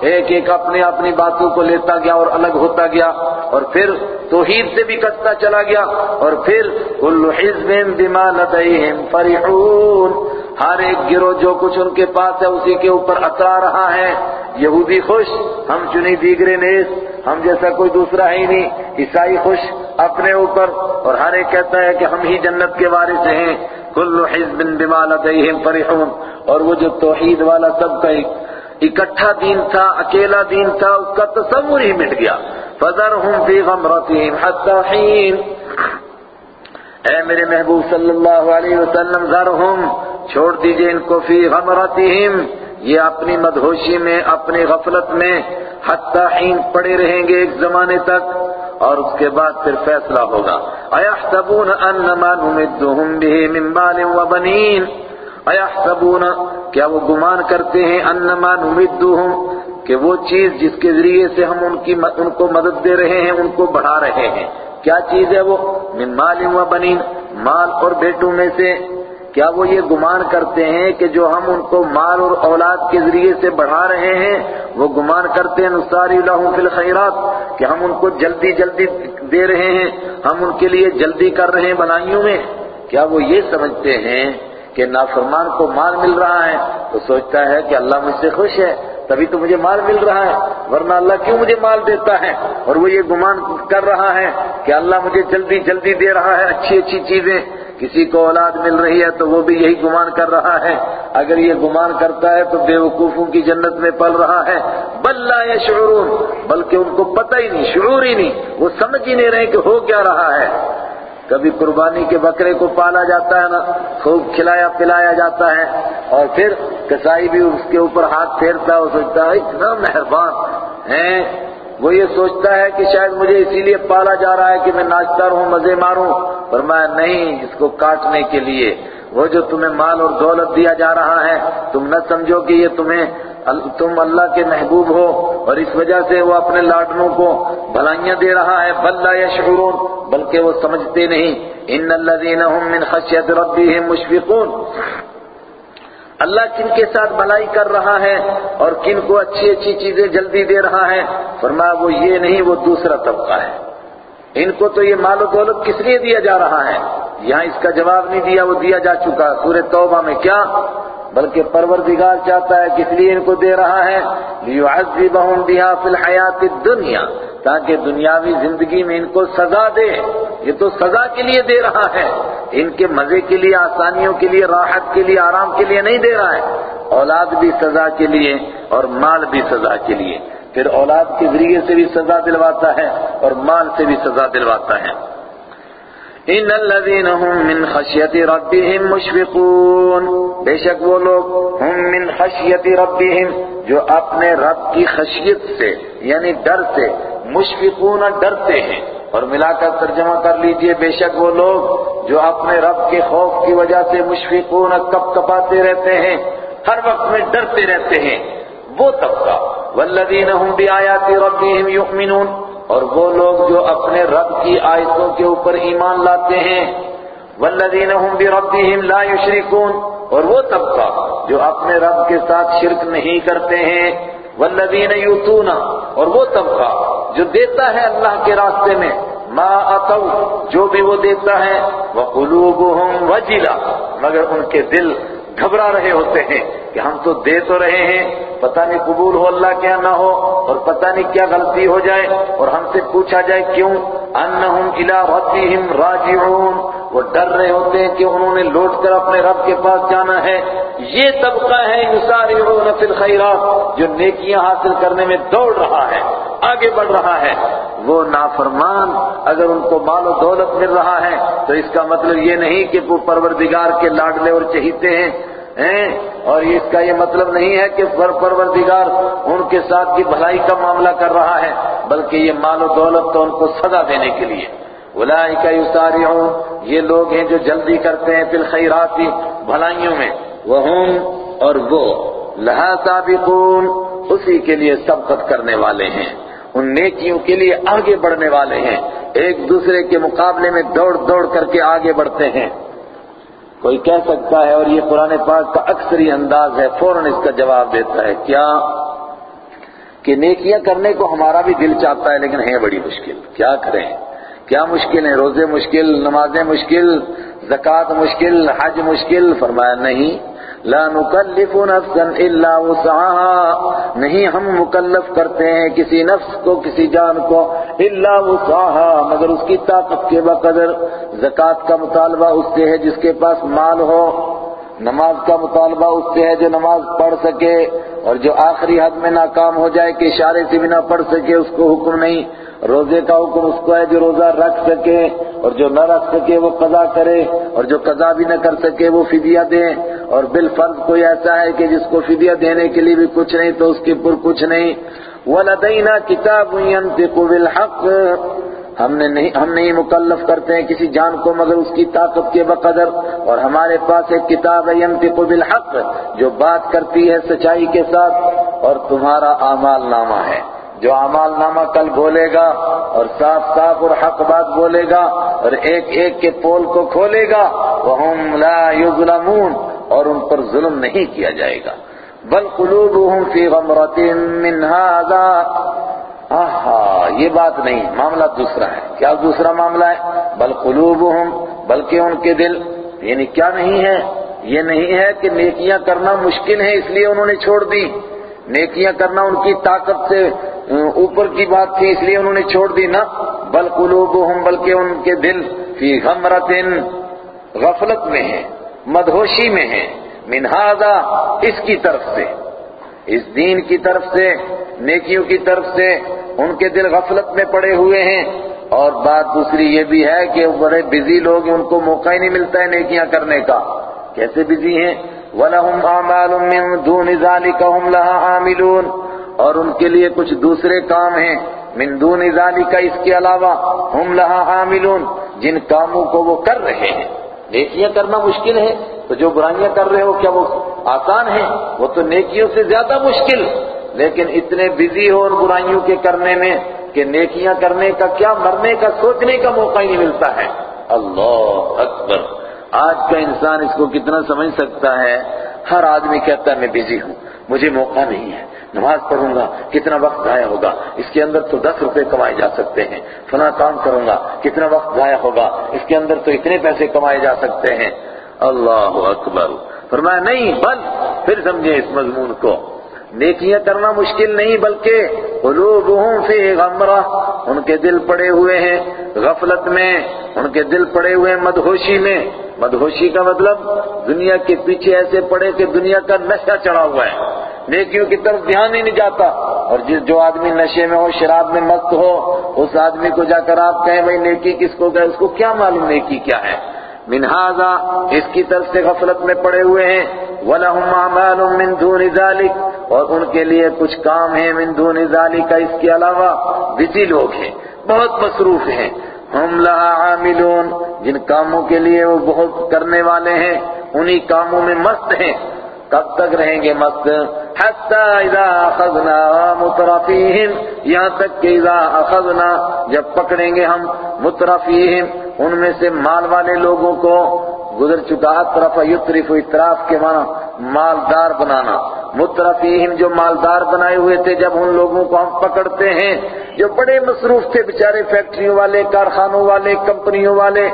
ایک ایک اپنے اپنی باتوں کو لیتا گیا اور الگ ہوتا گیا اور پھر توحید سے بھی کٹتا چلا گیا اور پھر کل حزب بما لدیہم فرحون۔ ہر ایک گروہ جو کچھ ان کے پاس ہے، اسی کے اوپر اترا رہا ہے۔ یہودی خوش، ہم چنی دیگرے نیس، ہم جیسا کوئی دوسرا ہی نہیں۔ عیسائی خوش، اپنے اوپر۔ اور ہر ایک کہتا ہے کہ ہم ہی جنت کے وارث ہیں۔ کل حزب بما لدیہم فرحون۔ اور وہ جو توحید والا سب کا ایک اکٹھا دین تھا، اکیلا دین تھا، اس کا تصور ہی مٹ گیا۔ فَذَرْهُمْ فِي غَمْرَتِهِمْ حَتَّى حِينَ اے میرے محبوب صلی اللہ علیہ وسلم، ذرہم، چھوڑ دیجیے ان کو فی غمرتہم، یہ اپنی مدہوشی میں، اپنی غفلت میں حتی حین پڑے رہیں گے ایک زمانے تک، اور اس کے بعد پھر فیصلہ ہوگا۔ اَيَحْسَبُونَ أَنَّمَا نُمِدُّهُمْ بِهِ مِن مَالٍ وَبَنِينَ ایحسبون، کیا وہ گمان کرتے ہیں انما نمدہم، کہ وہ چیز جس کے ذریعے سے ہم ان کی ان کو مدد دے رہے ہیں، ان کو بڑھا رہے ہیں۔ کیا چیز ہے وہ؟ من مال و بنین، مال اور بیٹوں میں سے۔ کیا وہ یہ گمان کرتے ہیں کہ جو ہم ان کو مال اور اولاد کے ذریعے سے بڑھا رہے ہیں، وہ گمان کرتے ہیں، نصاری لہم فی الخیرات، کہ ہم ان کو جلدی جلدی دے رہے ہیں، ہم ان کے لیے جلدی کر رہے ہیں بنائیوں میں۔ کیا وہ یہ سمجھتے ہیں کہ نافرمان کو مال مل رہا ہے؟ تو سوچتا ہے کہ اللہ مجھ سے خوش ہے۔ تبھی تو مجھے مال مل رہا ہے، ورنہ اللہ کیوں مجھے مال دیتا ہے؟ اور وہ یہ گمان کر رہا ہے کہ اللہ مجھے جلدی جلدی دے رہا ہے، اچھی اچھی چیزیں۔ کسی کو اولاد مل رہی ہے تو وہ بھی یہی گمان کر رہا ہے۔ اگر یہ گمان کرتا ہے تو بے وقوفوں کی جنت میں پل رہا ہے۔ بل لا یشعرون، بلکہ ان کو پتہ ہی نہیں، شعور ہی نہیں، وہ سمجھ ہی نہیں رہے کہ ہو کیا رہا ہے۔ کبھی قربانی کے بکرے کو پالا جاتا ہے نا، خوب کھلایا پلایا جاتا ہے، اور پھر کسائی بھی اس کے اوپر ہاتھ پھیرتا ہے، وہ سوچتا ہے، اتنا مہربان ہے وہ یہ سوچتا ہے کہ شاید مجھے اسی لیے پالا جا رہا ہے کہ میں ناچتا رہوں، مزے ماروں۔ فرمایا نہیں، اس کو کاٹنے کے لیے۔ وہ جو تمہیں مال اور دولت دیا جا رہا ہے، تم نہ سمجھو کہ یہ تمہیں تم اللہ کے محبوب ہو، اور اس وجہ سے وہ اپنے لاڈنوں کو بھلائیاں دے رہا ہے۔ بل لا یشعرون بلکہ وہ سمجھتے نہیں۔ ان الذین هم من خشیت ربهم مشفقون۔ اللہ کن کے ساتھ بھلائی کر رہا ہے اور کن کو اچھی اچھی چیزیں جلدی دے رہا ہے؟ فرمایا وہ یہ نہیں، وہ دوسرا طبقہ ہے۔ ان کو تو یہ مال و دولت کس لیے دیا جا رہا ہے؟ یہاں اس کا جواب نہیں دیا، وہ دیا جا چکا۔ سورہ توبہ میں کیا؟ بلکہ پروردگار چاہتا ہے، کس لیے ان کو دے رہا ہے؟ لِيُعَذِّبَهُمْ بِهَا فِي الْحَيَاةِ الدُّنْيَا۔ تاکہ دنیاوی زندگی میں ان کو سزا دے۔ یہ تو سزا کے لیے دے رہا ہے۔ ان کے مزے کے لیے، آسانیوں کے لیے، راحت کے لیے، آرام کے لیے نہیں دے رہا ہے۔ اولاد بھی سزا کے لیے اور مال بھی سزا کے لیے۔ پھر اولاد کے ذریعے سے بھی سزا دلواتا ہے اور مال سے بھی سزا دلواتا ہے۔ ان الذين هم من خشیت ربهم مشفقون۔ بے شک وہ لوگ ہم من خشیت ربهم جو اپنے رب کی خشیت سے یعنی ڈر سے، مشفقون ڈرتے ہیں۔ اور ملا کر ترجمہ کر لیجیے، بے شک وہ لوگ جو اپنے رب کے خوف کی وجہ سے مشفقون کپ کپاتے رہتے ہیں، ہر وقت میں ڈرتے رہتے ہیں۔ وہ طبقہ والذین هم بآیات ربهم یؤمنون اور وہ لوگ جو اپنے رب کی آیتوں کے اوپر ایمان لاتے ہیں والذین هم بربهم لا یشرکون اور وہ طبقہ جو اپنے رب کے ساتھ شرک نہیں کرتے ہیں والذین یوتون اور وہ طبقہ جو دیتا ہے اللہ کے راستے میں، ما اتو جو بھی وہ دیتا ہے، وقلوبهم وجلا مگر ان کے دل گھبرا رہے ہوتے ہیں۔ کہ ہم تو دے تو رہے ہیں، پتہ نہیں قبول ہو اللہ کیا نہ ہو، اور پتہ نہیں کیا غلطی ہو جائے، اور ہم سے پوچھا جائے کیوں؟ انہم الى ربهم راجعون۔ وہ ڈر رہے ہوتے ہیں کہ انہوں نے لوٹ کر اپنے رب کے پاس جانا ہے۔ یہ طبقہ ہے یسارعون فی الخیرات، جو نیکیاں حاصل کرنے میں دوڑ رہا ہے، آگے بڑھ رہا ہے۔ وہ نافرمان، اگر ان کو مال و دولت مل رہا ہے، تو اس کا مطلب یہ نہیں کہ وہ پروردگار کے لاڈلے اور چہیتے ہیں۔ اور اس کا یہ مطلب نہیں ہے کہ پروردگار ان کے ساتھ کی بھلائی کا معاملہ کر رہا ہے، بلکہ یہ مال و دولت تو ان کو سزا دینے کے لیے۔ اولئک یسارعون، یہ لوگ ہیں جو جلدی کرتے ہیں فی الخیرات بھلائیوں میں۔ وہم، اور وہ لہا سابقون، اسی کے لیے سبقت کرنے والے ہیں۔ ان نیکیوں کے لیے آگے بڑھنے والے ہیں۔ ایک دوسرے کے مقابلے میں دوڑ دوڑ کر کے آگے بڑھتے ہیں۔ کوئی کہہ سکتا ہے اور یہ قرآن پاک کا اکثری انداز ہے، فوراً اس کا جواب دیتا ہے، کیا؟ کہ نیکیاں کرنے کو ہمارا بھی دل چاہتا ہے لیکن ہے بڑی مشکل۔ کیا کریں؟ کیا مشکل ہے روزے مشکل، نمازیں مشکل، زکوٰۃ مشکل، حج مشکل؟ فرمایا نہیں۔ لا نکلف نفسا الا وسعها نہیں ہم مکلف کرتے ہیں کسی نفس کو، کسی جان کو الا وسعها مگر اس کی طاقت کے بقدر۔ زکوٰۃ کا مطالبہ اس سے ہے جس کے پاس مال ہو۔ نماز کا مطالبہ اس سے ہے جو نماز پڑھ سکے اور جو آخری حد میں ناکام ہو جائے کہ اشارے سے بھی نہ پڑھ سکے، اس کو حکم نہیں۔ روزے کا حکم اس کو ہے جو روزہ رکھ سکے اور جو نہ رکھ سکے وہ قضا کرے اور جو قضا بھی نہ کر سکے وہ فدیہ دے۔ اور بالفرض کوئی ایسا ہے کہ جس کو فدیہ دینے کے لیے بھی کچھ نہیں تو اس کے پر کچھ نہیں۔ وَلَدَيْنَا كِتَابٌ يَنْتِقُ بِالْحَقِّ۔ ہم نے نہیں ہم نہیں مکلف کرتے ہیں کسی جان کو مگر اس کی طاقت کے بقدر۔ اور ہمارے پاس ایک کتاب ہے، ينطق بالحق، جو بات کرتی ہے سچائی کے ساتھ۔ اور تمہارا اعمال نامہ ہے۔ جو اعمال نامہ کل بولے گا، اور صاف صاف اور حق بات بولے گا، اور ایک ایک کے پول کو کھولے گا۔ وَهُمْ لَا يُظْلَمُونَ، اور ان پر ظلم نہیں کیا جائے گا۔ بل قلوبهم فی غمرة من هذا۔ آہا۔ یہ بات نہیں، معاملہ دوسرا ہے۔ کیا دوسرا معاملہ ہے؟ بل قلوبهم بلکہ ان کے دل۔ یعنی کیا نہیں ہے؟ یہ نہیں ہے کہ نیکیاں کرنا مشکل ہے، اس لیے انہوں نے چھوڑ دی۔ نیکیاں کرنا ان کی طاقت سے اوپر کی بات تھی، اس لیے انہوں نے چھوڑ دی نا۔ بل قلوبهم بلکہ ان کے دل۔ فی غمرت غفلت میں ہیں، مدہوشی میں ہیں۔ من اس کی طرف سے۔ اس دین کی طرف سے، نیکیوں کی طرف سے ان کے دل غفلت میں پڑے ہوئے ہیں اور بات دوسری یہ بھی ہے کہ بڑے بزی لوگ ان کو موقع ہی نہیں ملتا ہے نیکیاں کرنے کا۔ کیسے بزی ہیں؟ وَلَهُمْ أَعْمَالٌ مِّن دُونِ ذَلِكَ هُمْ لَهَا عَامِلُونَ۔ اور ان کے لیے کچھ دوسرے کام ہیں۔ من دون ذالک اس کے علاوہ ہم لہا عاملون۔ جن کاموں کو وہ کر رہے ہیں۔ نیکیاں کرنا مشکل ہے۔ تو جو برائیاں کر رہے ہو، کیا وہ آسان ہے وہ تو نیکیوں سے زیادہ مشکل۔ لیکن اتنے بزی ہو ان برائیوں کے کرنے میں کہ نیکیاں کرنے کا کیا، مرنے کا، سوچنے کا موقع ہی ملتا ہے۔ اللہ اکبر۔ آج کا انسان اس کو کتنا سمجھ سکتا ہے؟ ہر آدمی کہتا ہے میں بزی ہوں۔ مجھے موقع نہیں ہے۔ نماز پڑھوں گا، کتنا وقت ضائع ہوگا؟ اس کے اندر تو دس روپے کمائے جا سکتے ہیں۔ فلاں کام کروں گا، کتنا وقت ضائع ہوگا؟ اس کے اندر تو اتنے پیسے کمائے جا سکتے ہیں۔ اللہ اکبر۔ فرمایا، نہیں، بل پھر سمجھے اس مضمون کو۔ نیکیاں کرنا مشکل نہیں، بلکہ قلوبہم فی غمرہ، ان کے دل پڑے ہوئے ہیں غفلت میں، ان کے دل پڑے ہوئے ہیں مدہوشی میں۔ مدہوشی کا مطلب دنیا کے پیچھے ایسے پڑے کہ دنیا کا نشہ چڑھا ہوا ہے۔ نیکیوں کی طرف دھیان ہی نہیں جاتا۔ اور جس جو آدمی نشے میں ہو، شراب میں مست ہو، اس آدمی کو جا کر آپ کہیں، بھائی، نیکی کس کو گئے اس کو کیا معلوم نیکی کیا ہے؟ منہذا اس کی طرف سے غفلت میں پڑے ہوئے ہیں۔ وَلَهُمْ عَمَالٌ مِّن دُونِ ذَلِكَ۔ اور ان کے لیے کچھ کام ہیں من دون ذَلِكَ۔ اس کے علاوہ بزی لوگ ہیں، بہت مصروف ہیں۔ ہم لہا عاملون۔ جن کاموں کے لیے وہ بہت کرنے والے ہیں، انہی کاموں میں مست ہیں۔ کب تک رہیں گے مست؟ حتی اذا اخذنا مترفیہم یہاں تک کہ اذا اخذنا جب پکڑیں گے ہم مترفیہم ان میں سے مال والے لوگوں کو گزر چکا طرف یترف اطراف کے معنی مالدار بنانا۔ مترفیہم جو مالدار بنائے ہوئے تھے، جب ان لوگوں کو ہم پکڑتے ہیں، جو بڑے مصروف تھے بیچارے فیکٹریوں والے، کارخانوں والے، کمپنیوں والے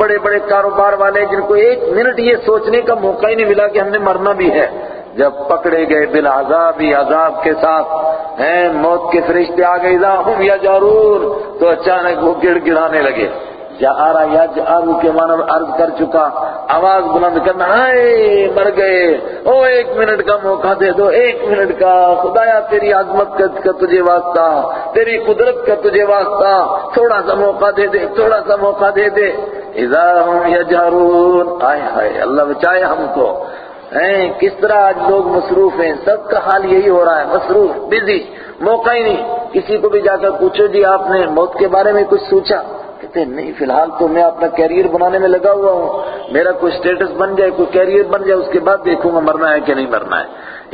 بڑے بڑے کاروبار والے جن کو ایک منٹ یہ سوچنے کا موقع ہی نہیں ملا کہ ہم نے مرنا بھی ہے۔ جب پکڑے گئے بالعذاب ہی عذاب کے ساتھ، ہیں، موت کے فرشتے آ گئے یا جارور تو اچانک وہ گڑ گڑانے لگے۔ جہارا یا جارو کے معنی عرض کر چکا۔ آواز بلند کرنا، ہائے، مر گئے۔ او، ایک منٹ کا موقع دے دو، ایک منٹ کا۔ خدایا، تیری عظمت کا تجھے واسطہ۔ تیری قدرت کا تجھے واسطہ۔ تھوڑا سا موقع دے دے، تھوڑا سا موقع دے دے۔ اذا ہم یجہرون۔ آئے ہائے اللہ بچائے ہم کو۔ ہیں، کس طرح آج لوگ مصروف ہیں؟ سب کا حال یہی ہو رہا ہے، مصروف بزی موقع ہی نہیں۔ کسی کو بھی جا کر پوچھو جی آپ نے موت کے بارے میں کچھ سوچا؟ کہتے ہیں؟ نہیں فی الحال تو میں اپنا کیریئر بنانے میں لگا ہوا ہوں۔ میرا کوئی سٹیٹس بن جائے، کوئی کیریئر بن جائے، اس کے بعد دیکھوں گا مرنا ہے کہ نہیں مرنا ہے۔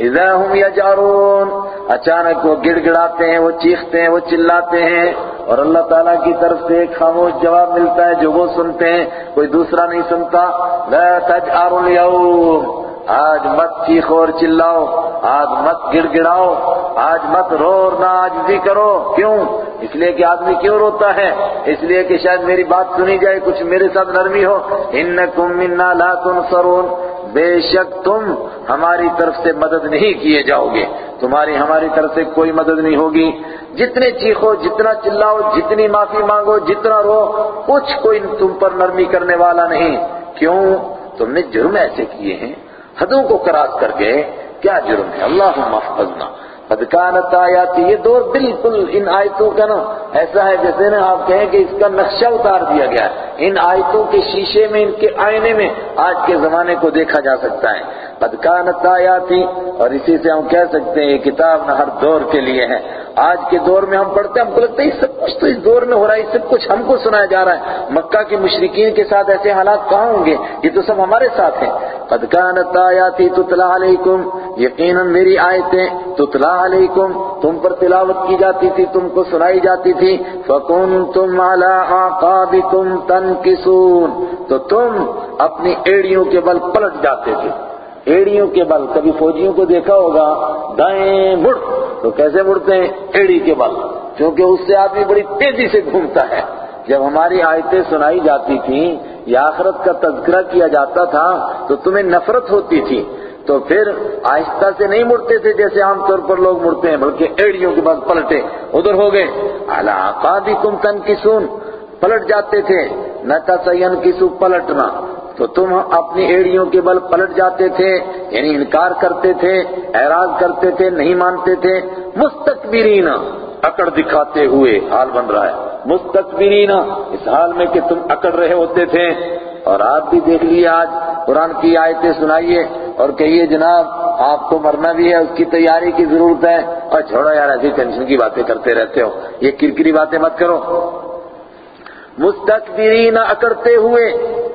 اذا ہم یجارون اچانک وہ گڑ گڑاتے ہیں، وہ چیختے ہیں، وہ چلاتے ہیں۔ اور اللہ تعالیٰ کی طرف سے ایک خاموش جواب ملتا ہے، جو وہ سنتے ہیں، کوئی دوسرا نہیں سنتا۔ لا تجعروا اليوم۔ آج مت چیخو اور چلاؤ، آج مت گڑ گڑاؤ آج مت رو اور نہ آج بھی کرو۔ کیوں؟ اس لیے کہ آدمی کیوں روتا ہے؟ اس لیے کہ شاید میری بات سنی جائے، کچھ میرے ساتھ نرمی ہو۔ انکم منا لا تنصرون۔ بے شک تم ہماری طرف سے مدد نہیں کیے جاؤ گے۔ تمہاری، ہماری طرف سے کوئی مدد نہیں ہوگی۔ جتنے چیخو، جتنا چلاؤ، جتنی معافی مانگو، جتنا رو، کچھ کوئی تم پر نرمی کرنے والا نہیں۔ کیوں؟ تم نے جرم ایسے کیے ہیں۔ حدوں کو کراس کر کے کیا جرم ہے؟ اللہ محفظنا ادکانت آیات یہ دور بالکل ان آیتوں کا نا، ایسا ہے جیسے نا آپ کہیں کہ اس کا نقشہ اتار دیا گیا ہے۔ ان آیتوں کے شیشے میں، ان کے آئینے میں آج کے زمانے کو دیکھا جا سکتا ہے۔ ادکانت آیاتی اور اسی سے ہم کہہ سکتے ہیں یہ کتاب نہ ہر دور کے لیے ہے۔ آج کے دور میں ہم پڑھتے ہیں، ہم کو لگتا ہے یہ سب کچھ تو اس دور میں ہو رہا ہے، یہ سب کچھ ہم کو سنایا جا رہا ہے۔ مکہ کے مشرقین کے ساتھ ایسے حالات کہاں ہوں گے؟ یہ تو سب ہمارے ساتھ ہیں۔ قد كانت آیاتی تتلا علیکم یقیناً میری آیتیں تتلا علیکم تم پر تلاوت کی جاتی تھی، تم کو سنائی جاتی تھی۔ فَكُنْتُمْ عَلَىٰ عَقَابِكُمْ تَنْكِسُونَ۔ تو تم اپنی ایڑیوں کے بل پلٹ جاتے تھے۔ ایڑیوں کے بل، کبھی فوجیوں کو دیکھا ہوگا، دائیں مڑ، تو کیسے مڑتے ہیں؟ ایڑی کے بل، کیونکہ اس سے آدمی بڑی تیزی سے گھومتا ہے۔ جب ہماری آیتیں سنائی جاتی تھیں یا آخرت کا تذکرہ کیا جاتا تھا، تو تمہیں نفرت ہوتی تھی۔ تو پھر آہستہ سے نہیں مڑتے تھے جیسے عام طور پر لوگ مڑتے ہیں، بلکہ ایڑیوں کے بعد پلٹے۔ ادھر ہو گئے۔ اللہ کم تن کی سن پلٹ جاتے تھے۔ نہ تین کی سو پلٹنا۔ تو تم اپنی ایڑیوں کے بل پلٹ جاتے تھے یعنی انکار کرتے تھے، اعراض کرتے تھے، نہیں مانتے تھے۔ مستقبرین اکڑ دکھاتے ہوئے حال بن رہا ہے۔ مستقبرین اس حال میں کہ تم اکڑ رہے ہوتے تھے۔ اور آپ بھی دیکھ لیے آج قرآن کی آیتیں سنائیے۔ اور کہیے، جناب، آپ کو مرنا بھی ہے، اس کی تیاری کی ضرورت ہے۔ اور چھوڑو یار، ایسی ٹینشن کی باتیں کرتے رہتے ہو۔ یہ کرکری باتیں مت کرو۔ مستقبرین اکڑتے ہوئے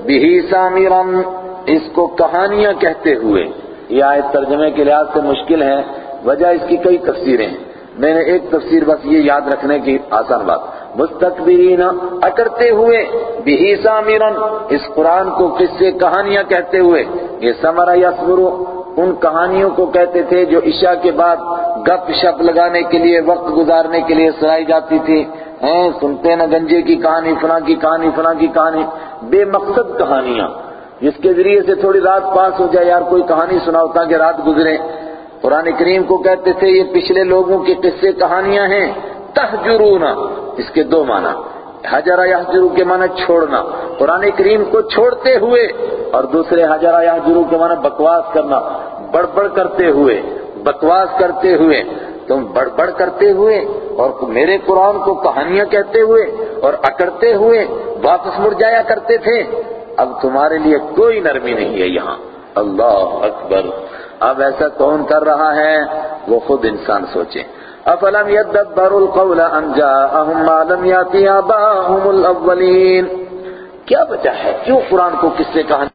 بھی سامیرن اس کو کہانیاں کہتے ہوئے۔ یہ آیت ترجمے کے لحاظ سے مشکل ہے، وجہ اس کی کئی تفسیریں ہیں۔ میں نے ایک تفسیر بس یہ یاد رکھنے کی آسان بات۔ مستقبرین اکڑتے ہوئے بھی سامیرن اس قرآن کو کس سے کہانیاں کہتے ہوئے، یہ سمرا یسمرو ان کہانیوں کو کہتے تھے جو عشاء کے بعد گپ شپ لگانے کے لیے، وقت گزارنے کے لیے سنائی جاتی تھی۔ ہیں، سنتے نا گنجے کی کہانی، فلاں کی کہانی، فلاں کی کہانی۔ بے مقصد کہانیاں۔ جس کے ذریعے سے تھوڑی رات پاس ہو جائے، یار کوئی کہانی سناؤ تاکہ رات گزرے۔ قرآن کریم کو کہتے تھے، یہ پچھلے لوگوں کی قصے کہانیاں ہیں۔ تحجرون اس کے دو معنی۔ حجرہ یحجرو کے معنی چھوڑنا۔ قرآن کریم کو چھوڑتے ہوئے اور دوسرے حجرہ یحجرو کے معنی بکواس کرنا۔ بڑبڑ کرتے ہوئے، بکواس کرتے ہوئے۔ تم بڑبڑ کرتے ہوئے اور میرے قرآن کو کہانیاں کہتے ہوئے اور اکڑتے ہوئے واپس مڑ جایا کرتے تھے۔ اب تمہارے لیے کوئی نرمی نہیں ہے یہاں۔ اللہ اکبر۔ اب ایسا کون کر رہا ہے؟ وہ خود انسان سوچے۔ افلم يدبروا القول ان جاءهم ما لم يأتي آباءهم الاولين کیا وجہ ہے؟ کیوں قرآن کو کس سے کہا